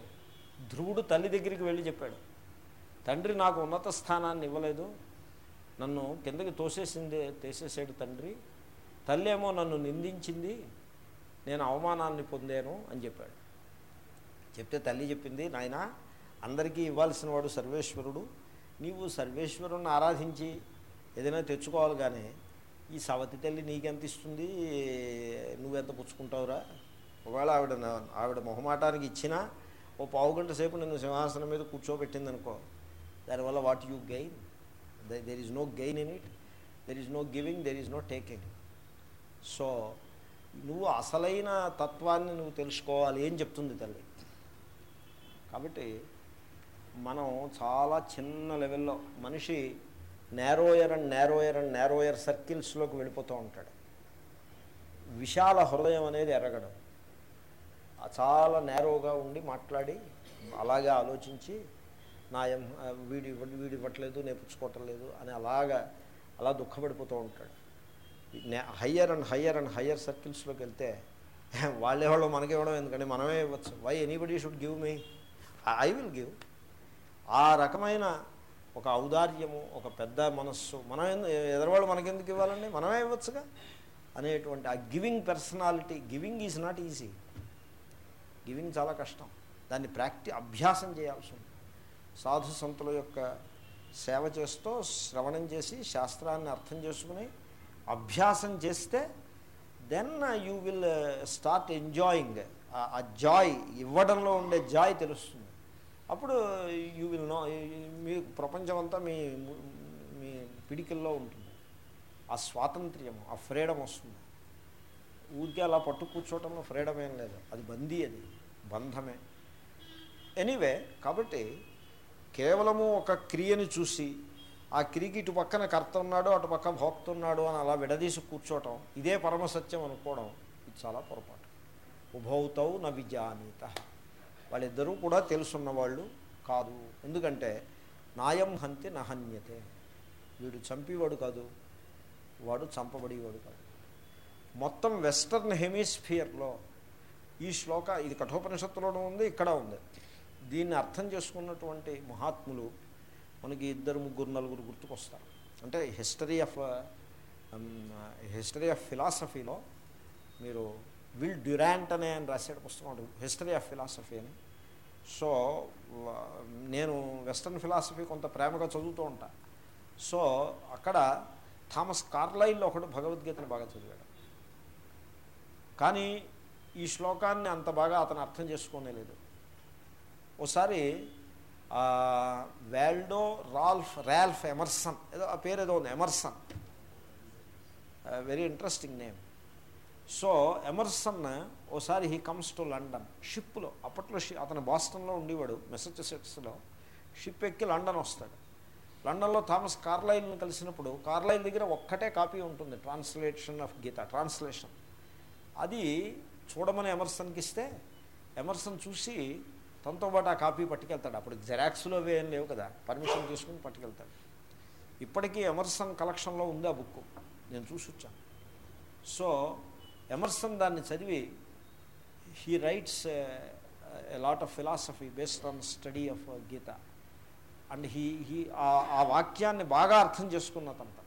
[SPEAKER 1] ధ్రువుడు తల్లి దగ్గరికి వెళ్ళి చెప్పాడు తండ్రి నాకు ఉన్నత స్థానాన్ని ఇవ్వలేదు. నన్ను కిందకి తోసేసింది తోసేసాడు తండ్రి. తల్లి ఏమో నన్ను నిందించింది. నేను అవమానాన్ని పొందాను అని చెప్పాడు. చెప్తే తల్లి చెప్పింది నాయన అందరికీ ఇవ్వాల్సిన వాడు సర్వేశ్వరుడు. నీవు సర్వేశ్వరుని ఆరాధించి ఏదైనా తెచ్చుకోవాలి కానీ ఈ సవతి తల్లి నీకెంత ఇస్తుంది నువ్వెంత పుచ్చుకుంటావురా? ఒకవేళ ఆవిడ ఆవిడ మొహమాటానికి ఇచ్చినా ఓ పావు గంట సేపు నిన్ను సింహాసనం మీద కూర్చోబెట్టింది అనుకో దానివల్ల what you gain? There is no gain in it there is no giving there is no taking so నువ్వు అసలైన తత్వాన్ని నువ్వు తెలుసుకోవాలి ఏం చెప్తుంది తల్లి. కాబట్టి మనం చాలా చిన్న లెవెల్లో మనిషి narrower and narrower and narrower సర్కిల్స్లోకి వెళ్ళిపోతూ ఉంటాడు. విశాల హృదయం అనేది ఎరగడం. చాలా నేరోగా ఉండి మాట్లాడి అలాగే ఆలోచించి నా ఎం వీడి ఇవ్వ- వీడి ఇవ్వట్లేదు నేర్పించుకోవటం లేదు అని అలాగా అలా దుఃఖపడిపోతూ ఉంటాడు. Higher and higher and higher సర్కిల్స్లోకి వెళ్తే వాళ్ళే వాళ్ళు మనకి ఇవ్వడం ఎందుకంటే మనమే ఇవ్వచ్చు. Why anybody should give me I will give ఆ రకమైన ఒక ఔదార్యము ఒక పెద్ద మనస్సు. మనం ఎదరవాళ్ళు మనకెందుకు ఇవ్వాలండి? మనమే ఇవ్వచ్చుగా? అనేటువంటి ఆ giving personality giving is not easy. Giving చాలా కష్టం. దాన్ని ప్రాక్టీ అభ్యాసం చేయాల్సి ఉంది. సాధు సంతుల యొక్క సేవ చేస్తూ శ్రవణం చేసి శాస్త్రాన్ని అర్థం చేసుకుని అభ్యాసం చేస్తే then you will start enjoying. ఆ జాయ్ ఇవ్వడంలో ఉండే జాయ్ తెలుస్తుంది. అప్పుడు యూ విల్ నో మీ ప్రపంచం అంతా మీ మీ పిడికిల్లో ఉంటుంది. ఆ స్వాతంత్ర్యం ఆ ఫ్రీడమ్ వస్తుంది. ఊరికే అలా పట్టు కూర్చోవటంలో ఫ్రీడమ్ ఏం లేదు. అది బందీ అది బంధమే. ఎనీవే కాబట్టి కేవలము ఒక క్రియని చూసి ఆ క్రియకి ఇటు పక్కన కర్త ఉన్నాడు అటు పక్క భోక్త ఉన్నాడు అని అలా విడదీసి కూర్చోవటం ఇదే పరమసత్యం అనుకోవడం ఇది చాలా పొరపాటు. ఉభౌతౌ న విజానీత. వాళ్ళిద్దరూ కూడా తెలుసున్న వాళ్ళు కాదు. ఎందుకంటే నాయం హంతి నహన్యతే. వీడు చంపేవాడు కాదు వాడు చంపబడేవాడు కాదు. మొత్తం వెస్టర్న్ హెమిస్ఫియర్లో ఈ శ్లోక ఇది కఠోపనిషత్తులోనూ ఉంది ఇక్కడ ఉంది. దీన్ని అర్థం చేసుకున్నటువంటి మహాత్ములు మనకి ఇద్దరు ముగ్గురు నలుగురు గుర్తుకొస్తారు. అంటే హిస్టరీ ఆఫ్ హిస్టరీ ఆఫ్ ఫిలాసఫీలో మీరు విల్ డ్యురాంట్ అనే ఆయన రాశాడు పుస్తకం ఉంటుంది హిస్టరీ ఆఫ్ ఫిలాసఫీ అని. సో నేను వెస్టర్న్ ఫిలాసఫీ కొంత ప్రేమగా చదువుతూ ఉంటా. సో అక్కడ థామస్ కార్లైల్లో ఒకడు భగవద్గీతను బాగా చదివాడు. కానీ ఈ శ్లోకాన్ని అంత బాగా అతను అర్థం చేసుకోనేలేదు ఓసారి ఆ, వాల్డో రాల్ఫ్ ర్యాల్ఫ్ ఎమర్సన్ ఏదో ఆ పేరు ఏదో ఉంది Emerson. Very interesting name. So Emerson ఓసారి హీ కమ్స్ టు లండన్. షిప్లో అప్పట్లో షి అతను బాస్టన్లో ఉండేవాడు మెసచ్యూసెట్స్లో షిప్ ఎక్కి లండన్ వస్తాడు. లండన్లో థామస్ కార్లైల్ని కలిసినప్పుడు కార్లైల్ దగ్గర ఒక్కటే కాపీ ఉంటుంది ట్రాన్స్లేషన్ ఆఫ్ గీత ట్రాన్స్లేషన్. అది చూడమని ఎమర్సన్కి ఇస్తే ఎమర్సన్ చూసి తనతో పాటు ఆ కాపీ పట్టుకెళ్తాడు. అప్పుడు జెరాక్స్లో అవి ఏం లేవు కదా పర్మిషన్ తీసుకుని పట్టుకెళ్తాడు. ఇప్పటికీ ఎమర్సన్ కలెక్షన్లో ఉంది ఆ బుక్ నేను చూసి వచ్చాను సో ఎమర్సన్ దాన్ని చదివి he writes lot of philosophy based on study of Gita and he he ఆ వాక్యాన్ని బాగా అర్థం చేసుకున్న తంత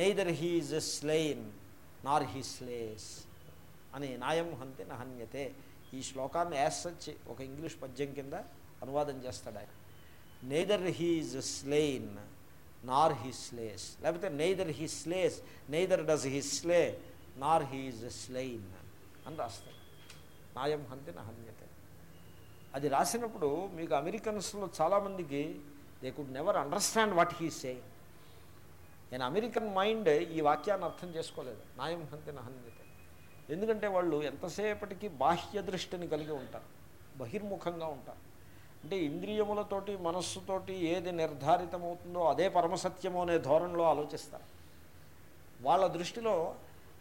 [SPEAKER 1] neither he is a slain nor he slays అని నాయం హంతి నహన్యతే. ఈ శ్లోకాన్ని యాజ్ సచ్ ఒక ఇంగ్లీష్ పద్యం కింద అనువాదం చేస్తాడు ఆయన. Neither he is slain nor he slays లేకపోతే neither he slays neither does he slay nor he's slain అని రాస్తాడు నాయం హంతి నహన్యతే అది రాసినప్పుడు మీకు అమెరికన్స్లో చాలామందికి they could never understand what he say నేను అమెరికన్ మైండ్ ఈ వాక్యాన్ని అర్థం చేసుకోలేదు. నాయం హంతి నహన్యతే ఎందుకంటే వాళ్ళు ఎంతసేపటికి బాహ్య దృష్టిని కలిగి ఉంటారు. బహిర్ముఖంగా ఉంటారు. అంటే ఇంద్రియములతోటి మనస్సుతోటి ఏది నిర్ధారితమవుతుందో అదే పరమసత్యము అనే ధోరణిలో ఆలోచిస్తారు. వాళ్ళ దృష్టిలో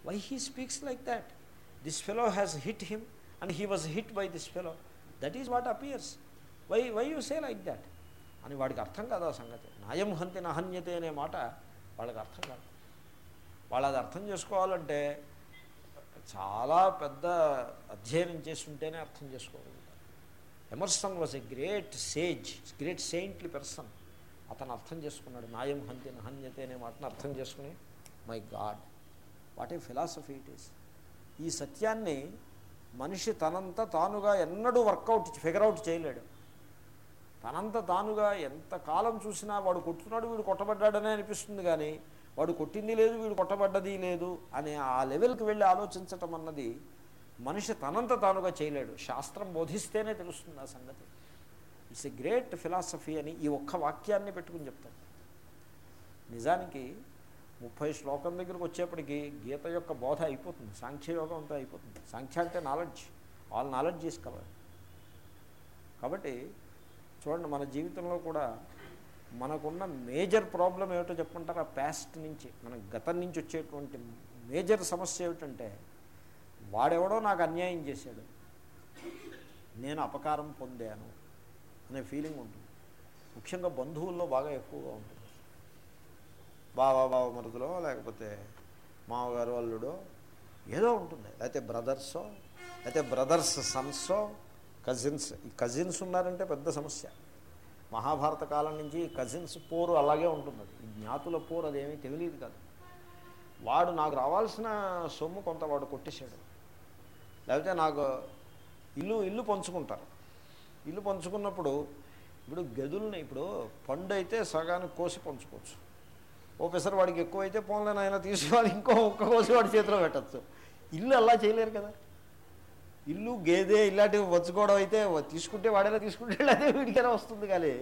[SPEAKER 1] why he speaks like that this fellow has hit him and he was hit by this fellow that is what appears why why you say like that అని వాడికి అర్థం కాదు ఆ సంగతి? నాయం హంతి నహన్యతే అనే మాట వాళ్ళకి అర్థం కాదు. వాళ్ళు అది అర్థం చేసుకోవాలంటే చాలా పెద్ద అధ్యయనం చేస్తుంటేనే అర్థం చేసుకోగలుగుతారు Emerson was a great sage great saintly person అతను అర్థం చేసుకున్నాడు. నాయం హంతి నహన్యతే అనే మాటను అర్థం చేసుకుని my God what a philosophy it is. ఈ సత్యాన్ని మనిషి తనంత తానుగా ఎన్నడూ వర్కౌట్ ఫిగర్ అవుట్ చేయలేడు. తనంత తానుగా ఎంత కాలం చూసినా వాడు కొట్టున్నాడు వీడు కొట్టబడ్డాడనే అనిపిస్తుంది కానీ వాడు కొట్టింది లేదు వీడు కొట్టబడ్డది లేదు అనే ఆ లెవెల్కి వెళ్ళి ఆలోచించటం అన్నది మనిషి తనంత తానుగా చేయలేడు. శాస్త్రం బోధిస్తేనే తెలుస్తుంది ఆ సంగతి. ఇట్స్ ఎ గ్రేట్ ఫిలాసఫీ అని ఈ ఒక్క వాక్యాన్ని పెట్టుకుని చెప్తాను. నిజానికి ముప్పై శ్లోకం దగ్గరకు వచ్చేప్పటికి గీత యొక్క బోధ అయిపోతుంది. సాంఖ్యయోగం అంతా అయిపోతుంది. సాంఖ్య అంటే knowledge all knowledge is cover కాబట్టి చూడండి మన జీవితంలో కూడా మనకున్న మేజర్ ప్రాబ్లం ఏమిటో చెప్పుకుంటారా ప్యాస్ట్ నుంచి మన గతం నుంచి వచ్చేటువంటి మేజర్ సమస్య ఏమిటంటే వాడెవడో నాకు అన్యాయం చేశాడు. నేను అపకారం పొందాను అనే ఫీలింగ్ ఉంటుంది. ముఖ్యంగా బంధువుల్లో బాగా ఎక్కువగా ఉంటుంది. బావా బావ మరుదులో లేకపోతే మామగారు అల్లుడో ఏదో ఉంటుంది లేకపోతే బ్రదర్సో లేకపోతే బ్రదర్స్ సన్సో కజిన్స్ ఈ కజిన్స్ ఉన్నారంటే పెద్ద సమస్య. మహాభారత కాలం నుంచి కజిన్స్ పోరు అలాగే ఉంటుంది. జ్ఞాతుల పోరు అదేమీ తెలియదు కాదు. వాడు నాకు రావాల్సిన సొమ్ము కొంత వాడు కొట్టేశాడు. లేకపోతే నాకు ఇల్లు ఇల్లు పంచుకుంటారు. ఇల్లు పంచుకున్నప్పుడు ఇప్పుడు గదుల్ని ఇప్పుడు పండు అయితే సగానికి కోసి పంచుకోవచ్చు. ఓపెసర్ వాడికి ఎక్కువ అయితే పోన్లేని ఆయన తీసుకోవాలి. ఇంకో ఒక్క కోసం వాడి చేతిలో పెట్టచ్చు. ఇల్లు అలా చేయలేరు కదా. ఇల్లు గేదె ఇలాంటివి వచ్చుకోవడం అయితే తీసుకుంటే వాడేలా తీసుకుంటే అదే వీడికైనా వస్తుంది కానీ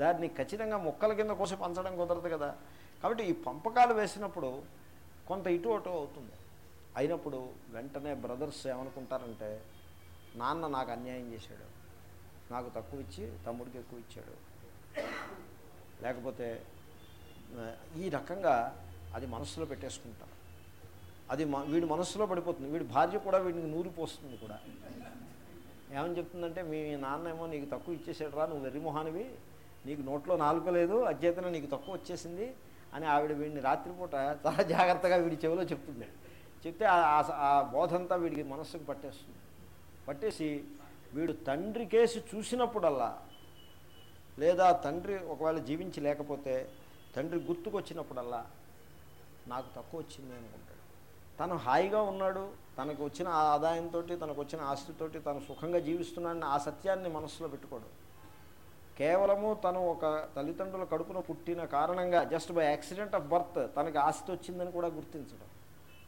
[SPEAKER 1] దాన్ని ఖచ్చితంగా మొక్కల కింద కోసి పంచడం కుదరదు కదా. కాబట్టి ఈ పంపకాలు వేసినప్పుడు కొంత ఇటు అటు అవుతుంది. అయినప్పుడు వెంటనే బ్రదర్స్ ఏమనుకుంటారంటే నాన్న నాకు అన్యాయం చేశాడు. నాకు తక్కువ ఇచ్చి తమ్ముడికి ఎక్కువ ఇచ్చాడు. లేకపోతే ఈ రకంగా అది మనస్సులో పెట్టేసుకుంటారు అది మ- వీడి మనస్సులో పడిపోతుంది. వీడి భార్య కూడా వీడికి నూరిపోస్తుంది కూడా. ఏమని చెప్తుందంటే మీ నాన్న ఏమో నీకు తక్కువ ఇచ్చేసాడు రా నువ్వు వెర్రిమొహానివి నీకు నోట్లో నాలుక లేదు అధ్యతన నీకు తక్కువ వచ్చేసింది అని ఆవిడ వీడిని రాత్రిపూట చాలా జాగ్రత్తగా వీడి చెవిలో చెప్తుంది చెప్తే ఆ- ఆ బోధంతా వీడికి మనస్సుకు పట్టేస్తుంది. పట్టేసి వీడు తండ్రి కేసు చూసినప్పుడల్లా లేదా తండ్రి ఒకవేళ జీవించి లేకపోతే తండ్రి గుర్తుకొచ్చినప్పుడల్లా నాకు తక్కువ వచ్చింది అనుకుంటాడు. తను హాయిగా ఉన్నాడు తనకు వచ్చిన ఆ ఆదాయంతో తనకు వచ్చిన ఆస్తితోటి తను సుఖంగా జీవిస్తున్నాడని ఆ సత్యాన్ని మనసులో పెట్టుకోడు. కేవలము తను ఒక తల్లిదండ్రుల కడుపున పుట్టిన కారణంగా just by accident of birth తనకి ఆస్తి వచ్చిందని కూడా గుర్తించడం.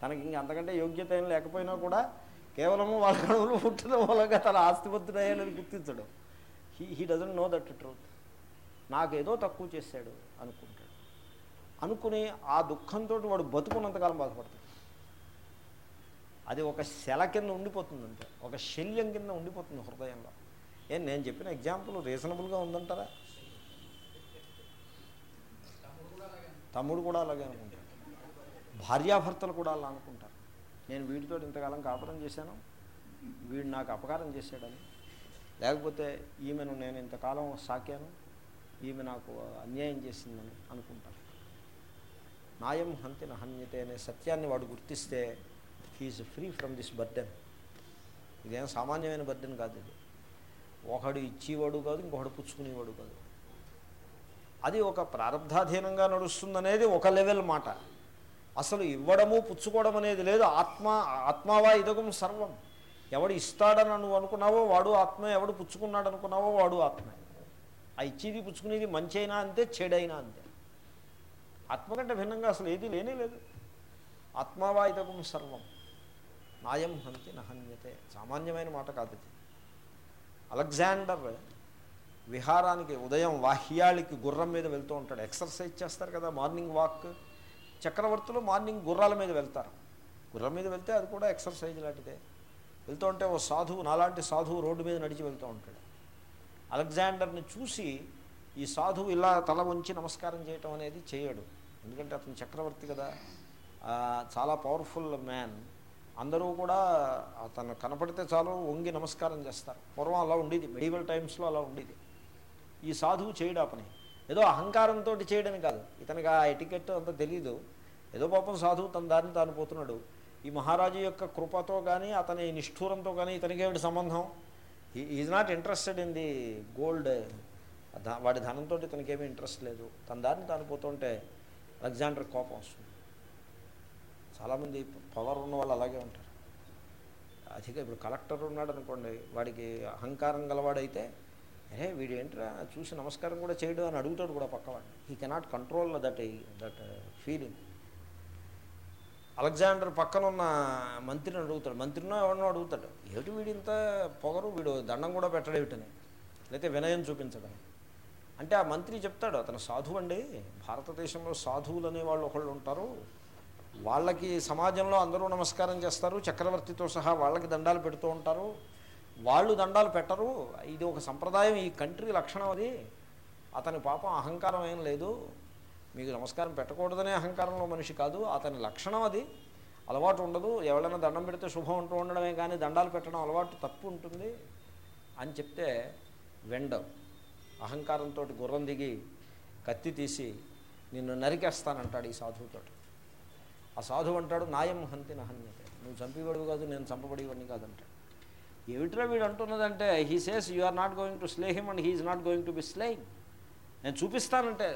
[SPEAKER 1] తనకి ఇంక అంతకంటే యోగ్యత ఏం లేకపోయినా కూడా కేవలము వాళ్ళ కడుపులో పుట్టిన మూలంగా తన ఆస్తిపత్రుడయ్యానని గుర్తించడం. He he doesn't know that truth నాకేదో తక్కువ చేశాడు అనుకుంటాడు. అనుకుని ఆ దుఃఖంతో వాడు బతుకున్నంతకాలం బాధపడుతుంది అది ఒక శల కింద ఉండిపోతుంది అంతే. ఒక శల్యం కింద ఉండిపోతుంది హృదయంలో. ఏం నేను చెప్పిన ఎగ్జాంపుల్ రీజనబుల్గా ఉందంటారా? తమ్ముడు కూడా అలాగే అనుకుంటారు భార్యాభర్తలు కూడా అలా అనుకుంటారు. నేను వీడితో ఇంతకాలం కాపురం చేశాను. వీడు నాకు అపకారం చేశాడని. లేకపోతే ఈమెను నేను ఇంతకాలం సాకాను ఈమె నాకు అన్యాయం చేసిందని అనుకుంటారు. నాయం హంతి నహన్యతే అనే సత్యాన్ని వాడు గుర్తిస్తే he's free from this burden ఇదేం సామాన్యమైన బర్డెన్ కాదు ఇది. ఒకడు ఇచ్చేవాడు కాదు ఇంకొకడు పుచ్చుకునేవాడు కాదు. అది ఒక ప్రారంధాధీనంగా నడుస్తుందనేది ఒక లెవెల్ మాట. అసలు ఇవ్వడము పుచ్చుకోవడం అనేది లేదు. ఆత్మ ఆత్మావా ఇదగం సర్వం. ఎవడు ఇస్తాడని నువ్వు అనుకున్నావో వాడు ఆత్మ. ఎవడు పుచ్చుకున్నాడు అనుకున్నావో వాడు ఆత్మ. ఆ ఇచ్చేది పుచ్చుకునేది మంచి అయినా అంతే చెడైనా అంతే. ఆత్మ కంటే భిన్నంగా అసలు ఏది లేనే లేదు. ఆత్మావా సర్వం. నాయం హంతి నహన్యతే. సామాన్యమైన మాట కాదు ఇది. అలెగ్జాండర్ విహారానికి ఉదయం వాహ్యాళికి గుర్రం మీద వెళ్తూ ఉంటాడు. ఎక్సర్సైజ్ చేస్తారు కదా మార్నింగ్ వాక్. చక్రవర్తులు మార్నింగ్ గుర్రాల మీద వెళ్తారు. గుర్రం మీద వెళ్తే అది కూడా ఎక్సర్సైజ్ లాంటిదే. వెళ్తూ ఉంటే ఓ సాధువు నాలాంటి సాధువు రోడ్డు మీద నడిచి వెళ్తూ ఉంటాడు. అలెగ్జాండర్ని చూసి ఈ సాధువు ఇలా తల వంచి నమస్కారం చేయటం అనేది చేయడు. ఎందుకంటే అతను చక్రవర్తి కదా. చాలా పవర్ఫుల్ మ్యాన్ అందరూ కూడా అతను కనపడితే చాలు వంగి నమస్కారం చేస్తారు. పూర్వం అలా ఉండేది. మెడివల్ టైమ్స్లో అలా ఉండేది. ఈ సాధువు చేయడు ఆ పని. ఏదో అహంకారంతో చేయడని కాదు. ఇతనికి ఆ ఎటికెట్ అంత తెలియదు ఏదో పాపం సాధువు తన దారిని తాను పోతున్నాడు. ఈ మహారాజు యొక్క కృపతో కానీ అతని నిష్ఠూరంతో కానీ ఇతనికి ఏమిటి సంబంధం? Is not interested in the gold వాడి ధనంతో తనకేమీ ఇంట్రెస్ట్ లేదు. తన దారిని తాను పోతుంటే అలెగ్జాండర్ కోపం వస్తుంది. చాలామంది పవర్ ఉన్న వాళ్ళు అలాగే ఉంటారు. అధిక ఇప్పుడు కలెక్టర్ ఉన్నాడు అనుకోండి వాడికి అహంకారం గలవాడైతే అరే వీడు ఏంట్రా చూసి నమస్కారం కూడా చేయడు అని అడుగుతాడు కూడా పక్కవాడిని. He cannot control that that feeling Alexander పక్కన ఉన్న మంత్రిని అడుగుతాడు. మంత్రినో ఎవరినో అడుగుతాడు. ఏమిటి వీడింత పొగరు? వీడు దండం కూడా పెట్టడేమిటని? లేకపోతే వినయం చూపించడం. అంటే ఆ మంత్రి చెప్తాడు అతను సాధువు అండి. భారతదేశంలో సాధువులు అనే వాళ్ళు ఒకళ్ళు ఉంటారు. వాళ్ళకి సమాజంలో అందరూ నమస్కారం చేస్తారు చక్రవర్తితో సహా వాళ్ళకి దండాలు పెడుతూ ఉంటారు. వాళ్ళు దండాలు పెట్టరు. ఇది ఒక సంప్రదాయం ఈ కంట్రీ లక్షణం అది. అతని పాపం అహంకారం ఏం లేదు. మీకు నమస్కారం పెట్టకూడదనే అహంకారంలో మనిషి కాదు. అతని లక్షణం అది. అలవాటు ఉండదు. ఎవరైనా దండం పెడితే శుభం ఉంటూ ఉండడమే కానీ దండాలు పెట్టడం అలవాటు తప్పు ఉంటుంది. అని చెప్తే వెండ. అహంకారంతో గుర్రం దిగి కత్తి తీసి నిన్ను నరికేస్తానంటాడు ఈ సాధువుతోటి. ఆ సాధువు అంటాడు నాయం హంతి నహన్యతే. నువ్వు చంపేవాడు కాదు నేను చంపబడేవాడిని కాదంటాడు. ఏమిట్రా వీడు అంటున్నదంటే he says you are not going to slay him and he's not going to be slaying నేను చూపిస్తానంటే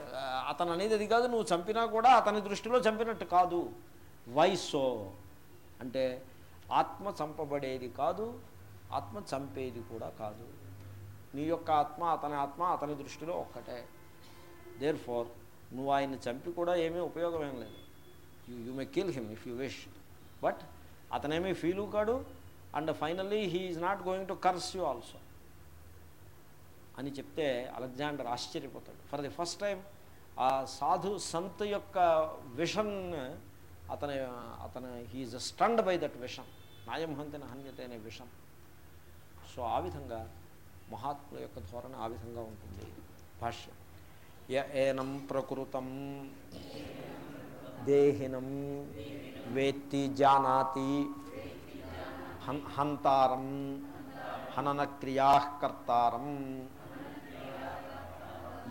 [SPEAKER 1] అతను అనేది అది కాదు నువ్వు చంపినా కూడా అతని దృష్టిలో చంపినట్టు కాదు. వైసో అంటే ఆత్మ చంపబడేది కాదు ఆత్మ చంపేది కూడా కాదు. నీ యొక్క ఆత్మ అతని ఆత్మ అతని దృష్టిలో ఒక్కటే. దేర్ ఫోర్ నువ్వు ఆయన్ని చంపి కూడా ఏమీ ఉపయోగం లేదు. You you may kill him if you wish but అతనేమీ feel కాడు? And finally he is not going to curse you also అని చెప్తే అలెగ్జాండర్ ఆశ్చర్యపోతాడు. ఫర్ ది ఫస్ట్ టైం ఆ సాధు సంత్ యొక్క విషన్ అతని అతను he's stand by that vision నాయమహంతిన హన్యత అనే విషం సో ఆ విధంగా మహాత్ముల యొక్క ధోరణ ఆ విధంగా ఉంటుంది. భాష్యం. ఏనం ప్రకృతం దేహినం వేత్తి జానాతి హంతారం హననక్రియా కర్తారం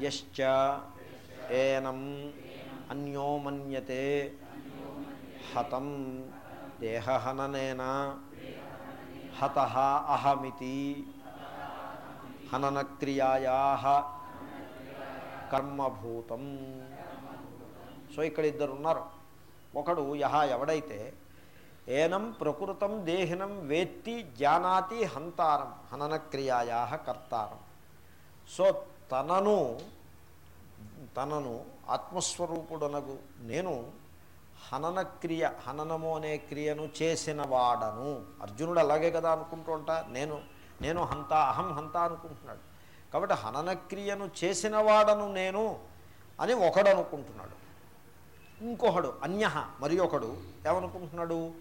[SPEAKER 1] యశ్చ ఏనం అన్యో మన్యతే హతం దేహహననేన హత అహమితి హననక్రియాయా కర్మభూతం. సో ఇక్కడ ఇద్దరు ఉన్నారు ఒకడు యహ ఎవడైతే ఏనం ప్రకృతం దేహినం వేత్తి జానాతి హంతారం హననక్రియాయా కర్తారం. సో తనను తనను ఆత్మస్వరూపుడనగు నేను హనన క్రియ హననము అనే క్రియను చేసిన వాడను. అర్జునుడు అలాగే కదా అనుకుంటూ ఉంటా నేను నేను హంత అహం హంత అనుకుంటున్నాడు. కాబట్టి హననక్రియను చేసినవాడను చేసిన వాడను నేను అని ఒకడు అనుకుంటున్నాడు ఇంకొకడు అన్య మరి ఒకడు ఏమనుకుంటున్నాడు?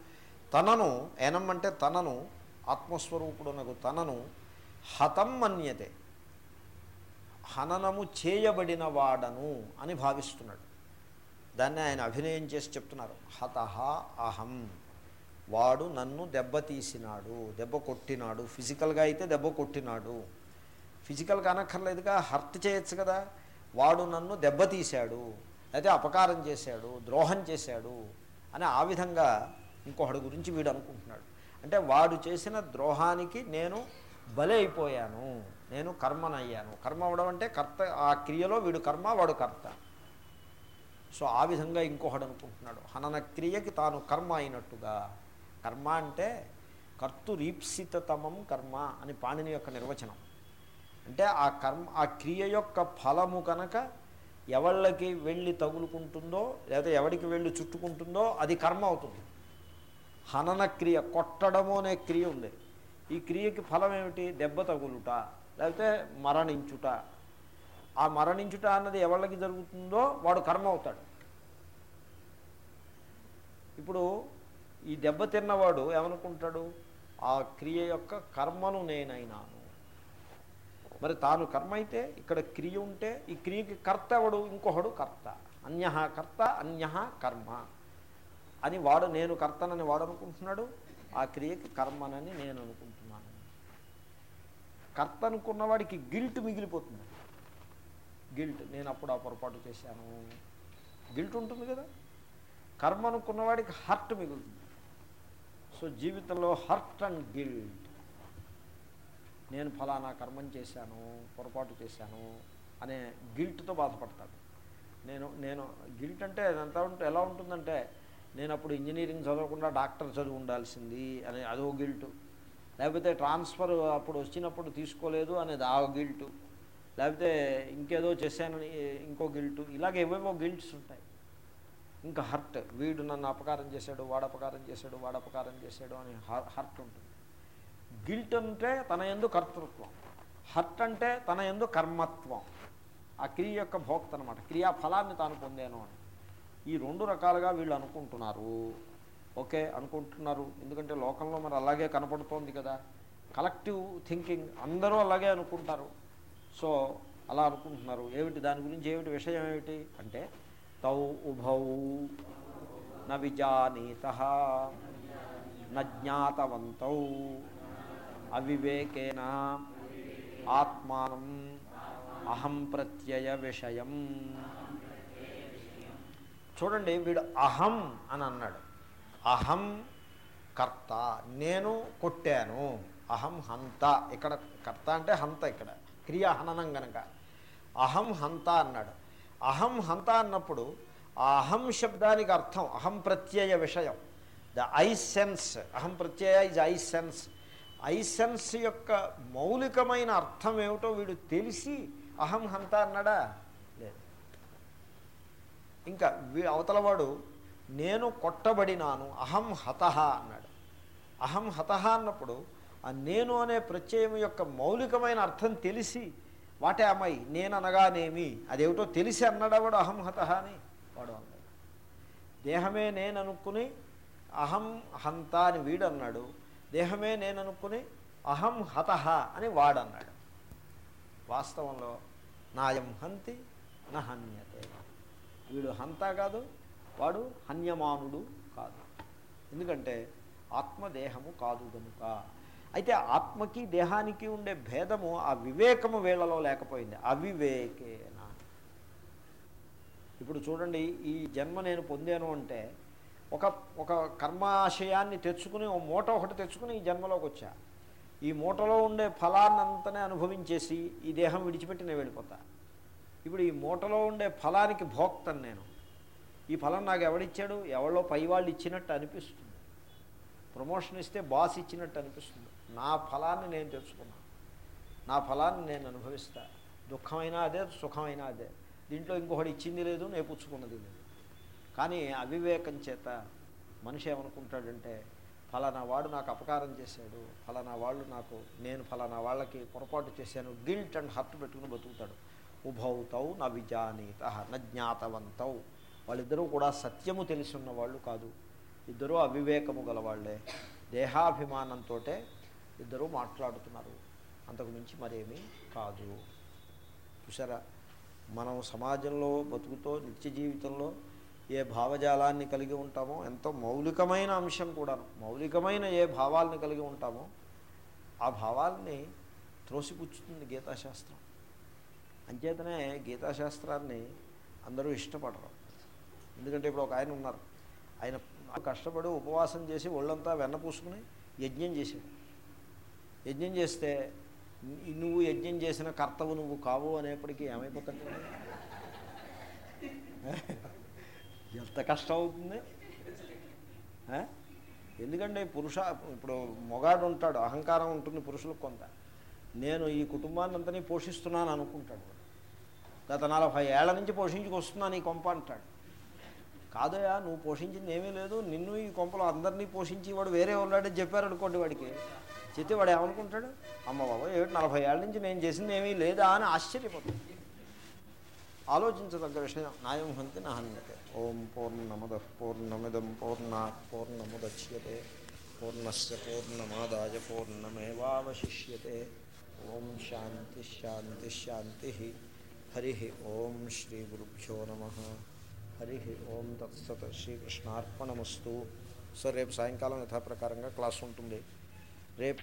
[SPEAKER 1] తనను ఏనం అంటే తనను ఆత్మస్వరూపుడునకు తనను హతం మన్యతే. హననము చేయబడిన వాడను అని భావిస్తున్నాడు. దాన్ని ఆయన అభినయం చేసి చెప్తున్నారు. హత అహం. వాడు నన్ను దెబ్బతీసినాడు దెబ్బ కొట్టినాడు ఫిజికల్గా అయితే దెబ్బ కొట్టినాడు. ఫిజికల్గా అనక్కర్లేదుగా హర్ట్ చేయొచ్చు కదా. వాడు నన్ను దెబ్బతీశాడు అయితే అపకారం చేశాడు ద్రోహం చేశాడు అని ఆ విధంగా ఇంకొకటి గురించి వీడు అనుకుంటున్నాడు. అంటే వాడు చేసిన ద్రోహానికి నేను బలి అయిపోయాను నేను కర్మనయ్యాను. కర్మ అవడం అంటే కర్త ఆ క్రియలో వీడు కర్మ వాడు కర్త. సో ఆ విధంగా ఇంకొకడు అనుకుంటున్నాడు. హనన క్రియకి తాను కర్మ అయినట్టుగా కర్మ అంటే కర్తురీప్సితతమం కర్మ అని పాణిని యొక్క నిర్వచనం. అంటే ఆ కర్మ ఆ క్రియ యొక్క ఫలము కనుక ఎవళ్ళకి వెళ్ళి తగులుకుంటుందో లేదా ఎవడికి వెళ్ళి చుట్టుకుంటుందో అది కర్మ అవుతుంది. హనన క్రియ కొట్టడము అనే క్రియ ఉంది. ఈ క్రియకి ఫలం ఏమిటి? దెబ్బ తగులుట లేకపోతే మరణించుట. ఆ మరణించుట అన్నది ఎవళ్ళకి జరుగుతుందో వాడు కర్మ అవుతాడు. ఇప్పుడు ఈ దెబ్బతిన్నవాడు ఏమనుకుంటాడు? ఆ క్రియ యొక్క కర్మను నేనైనాను. మరి తాను కర్మ అయితే ఇక్కడ క్రియ ఉంటే ఈ క్రియకి కర్త ఎవడు? ఇంకొకడు కర్త. అన్య కర్త అన్య కర్మ. అని వాడు నేను కర్తనని వాడు అనుకుంటున్నాడు? ఆ క్రియకి కర్మనని నేను అనుకుంటున్నాను. కర్త అనుకున్నవాడికి గిల్ట్ మిగిలిపోతుంది. గిల్ట్ నేను అప్పుడు ఆ పొరపాటు చేశాను. గిల్ట్ ఉంటుంది కదా? కర్మ అనుకున్నవాడికి హర్ట్ మిగులుతుంది. సో జీవితంలో హర్ట్ అండ్ గిల్ట్. నేను ఫలానా కర్మం చేశాను పొరపాటు చేశాను అనే గిల్ట్తో బాధపడతాడు నేను నేను గిల్ట్ అంటే అదంతా ఉంటే ఎలా ఉంటుందంటే నేను అప్పుడు ఇంజనీరింగ్ చదవకుండా డాక్టర్ చదువు ఉండాల్సింది అనే అదో గిల్టు. లేకపోతే ట్రాన్స్ఫర్ అప్పుడు వచ్చినప్పుడు తీసుకోలేదు అనేది ఆ గిల్టు. లేకపోతే ఇంకేదో చేశానని ఇంకో గిల్టు. ఇలాగ ఏవేవో గిల్ట్స్ ఉంటాయి. ఇంకా హర్ట్ వీడు నన్ను అపకారం చేశాడు వాడు అపకారం చేశాడు వాడు అపకారం చేశాడు అని హర్ట్ ఉంటుంది. గిల్ట్ అంటే తన ఎందు కర్తృత్వం హర్ట్ అంటే తన ఎందు కర్మత్వం. ఆ క్రియ యొక్క భోక్త అనమాట క్రియా ఫలాన్ని తాను పొందాను అని. ఈ రెండు రకాలుగా వీళ్ళు అనుకుంటున్నారు. ఓకే అనుకుంటున్నారు. ఎందుకంటే లోకంలో మరి అలాగే కనపడుతోంది కదా. కలెక్టివ్ థింకింగ్ అందరూ అలాగే అనుకుంటారు. సో అలా అనుకుంటున్నారు. ఏమిటి దాని గురించి ఏమిటి విషయం ఏమిటి? అంటే తౌ ఉభౌ న విజానీత నజ్ఞాతవంతౌ అవివేకేన ఆత్మానం అహం ప్రత్యయ విషయం చూడండి వీడు అహం అని అన్నాడు. అహం కర్త నేను కొట్టాను. అహం హంత ఇక్కడ కర్త అంటే హంత ఇక్కడ. క్రియ హననం గనక. అహం హంత అన్నాడు. అహం హంత అన్నప్పుడు ఆ అహం శబ్దానికి అర్థం అహం ప్రత్యయ విషయం. ద ఐ సెన్స్ అహం ప్రత్యయ is I sense. I sense యొక్క మౌలికమైన అర్థం ఏమిటో వీడు తెలిసి అహం హంత అన్నాడా? లేదు. ఇంకా వీ అవతలవాడు నేను కొట్టబడినాను అహం హత అన్నాడు. అహం హత అన్నప్పుడు ఆ నేను అనే ప్రత్యయం యొక్క మౌలికమైన అర్థం తెలిసి వాటే అమ్మాయి నేను అనగానేమి అదేమిటో తెలిసి అన్నాడవాడు వాడు అహం అని వాడు అన్నాడు. దేహమే నేను అనుకుని అహం హంత అని వీడు అన్నాడు దేహమే నేను అనుకుని అహం హత అని వాడు అన్నాడు వాస్తవంలో నాయం హంతి నా హన్యతే. వీడు హంత కాదు వాడు హన్యమానుడు కాదు. ఎందుకంటే ఆత్మదేహము కాదు కనుక అయితే ఆత్మకి దేహానికి ఉండే భేదము ఆ వివేకము వేళలో లేకపోయింది. అవివేకేన. ఇప్పుడు చూడండి ఈ జన్మ నేను పొందాను అంటే ఒక ఒక కర్మాశయాన్ని తెచ్చుకుని ఓ మూట ఒకటి తెచ్చుకుని ఈ జన్మలోకి వచ్చా. ఈ మూటలో ఉండే ఫలాన్నంతనే అనుభవించేసి ఈ దేహం విడిచిపెట్టి నేను వెళ్ళిపోతా. ఇప్పుడు ఈ మూటలో ఉండే ఫలానికి భోక్తను నేను. ఈ ఫలం నాకు ఎవడిచ్చాడు? ఎవరో పై వాళ్ళు ఇచ్చినట్టు అనిపిస్తుంది. ప్రమోషన్ ఇస్తే బాస్ ఇచ్చినట్టు అనిపిస్తుంది. నా ఫలాన్ని నేను తెచ్చుకున్నాను నా ఫలాన్ని నేను అనుభవిస్తా. దుఃఖమైనా అదే సుఖమైనా అదే. దీంట్లో ఇంకొకటి ఇచ్చింది లేదు నేను పుచ్చుకున్నది లేదు. కానీ అవివేకం చేత మనిషి ఏమనుకుంటాడంటే ఫలానా వాడు నాకు అపకారం చేశాడు ఫలానా వాళ్ళు నాకు నేను ఫలానా వాళ్ళకి పొరపాటు చేశాను గిల్ట్ అండ్ హర్ట్ పెట్టుకుని బతుకుతాడు. ఉభౌతౌ నా విజానీత నా జ్ఞాతవంతవు వాళ్ళిద్దరూ కూడా సత్యము తెలిసి వాళ్ళు కాదు. ఇద్దరూ అవివేకము గలవాళ్ళే. దేహాభిమానంతో ఇద్దరూ మాట్లాడుతున్నారు. అంతకు మించి మరేమీ కాదు. చూసారా మనం సమాజంలో బతుకుతో నిత్య జీవితంలో ఏ భావజాలాన్ని కలిగి ఉంటామో ఎంతో మౌలికమైన అంశం కూడా మౌలికమైన ఏ భావాలను కలిగి ఉంటామో ఆ భావాల్ని త్రోసిపుచ్చుతుంది గీతాశాస్త్రం. అంచేతనే గీతాశాస్త్రాన్ని అందరూ ఇష్టపడరు. ఎందుకంటే ఇప్పుడు ఒక ఆయన ఉన్నారు. ఆయన కష్టపడి ఉపవాసం చేసి ఒళ్ళంతా వెన్న పూసుకుని యజ్ఞం చేశాడు యజ్ఞం చేస్తే నువ్వు యజ్ఞం చేసిన కర్తవు నువ్వు కావు అనేప్పటికీ ఏమైపోతుంది? ఎంత కష్టం అవుతుంది? ఎందుకంటే పురుష ఇప్పుడు మొగాడు ఉంటాడు అహంకారం ఉంటుంది పురుషులకు కొంత. నేను ఈ కుటుంబాన్ని అంతని పోషిస్తున్నాను అనుకుంటాడు. గత నలభై ఏళ్ళ నుంచి పోషించుకొస్తున్నాను ఈ కొంప అంటాడు. కాదయా నువ్వు పోషించింది ఏమీ లేదు. నిన్ను ఈ కొంపలో అందరినీ పోషించి వాడు వేరే ఉన్నాడని చెప్పారు అనుకోండి వాడికి. చెప్తే వాడు ఏమనుకుంటాడు? అమ్మ బాబా ఏమిటి నలభై ఏళ్ళ నుంచి నేను చేసింది ఏమీ లేదా అని ఆశ్చర్యపోతుంది ఆలోచించదగ్గ విషయం నాయం హంతి నహన్యతే ఓం పూర్ణమద పూర్ణమిదం పూర్ణ పూర్ణముద్యతే పూర్ణస్ పూర్ణమాదాయ పూర్ణమేవాశిష్యతే ఓం శాంతి శాంతి శాంతి హరి ఓం శ్రీ గురుభ్యో నమ. హరి ఓం తత్సత్ శ్రీకృష్ణార్పణమస్తు సో రేపు సాయంకాలం యథాప్రకారంగా క్లాస్ ఉంటుంది. రేపు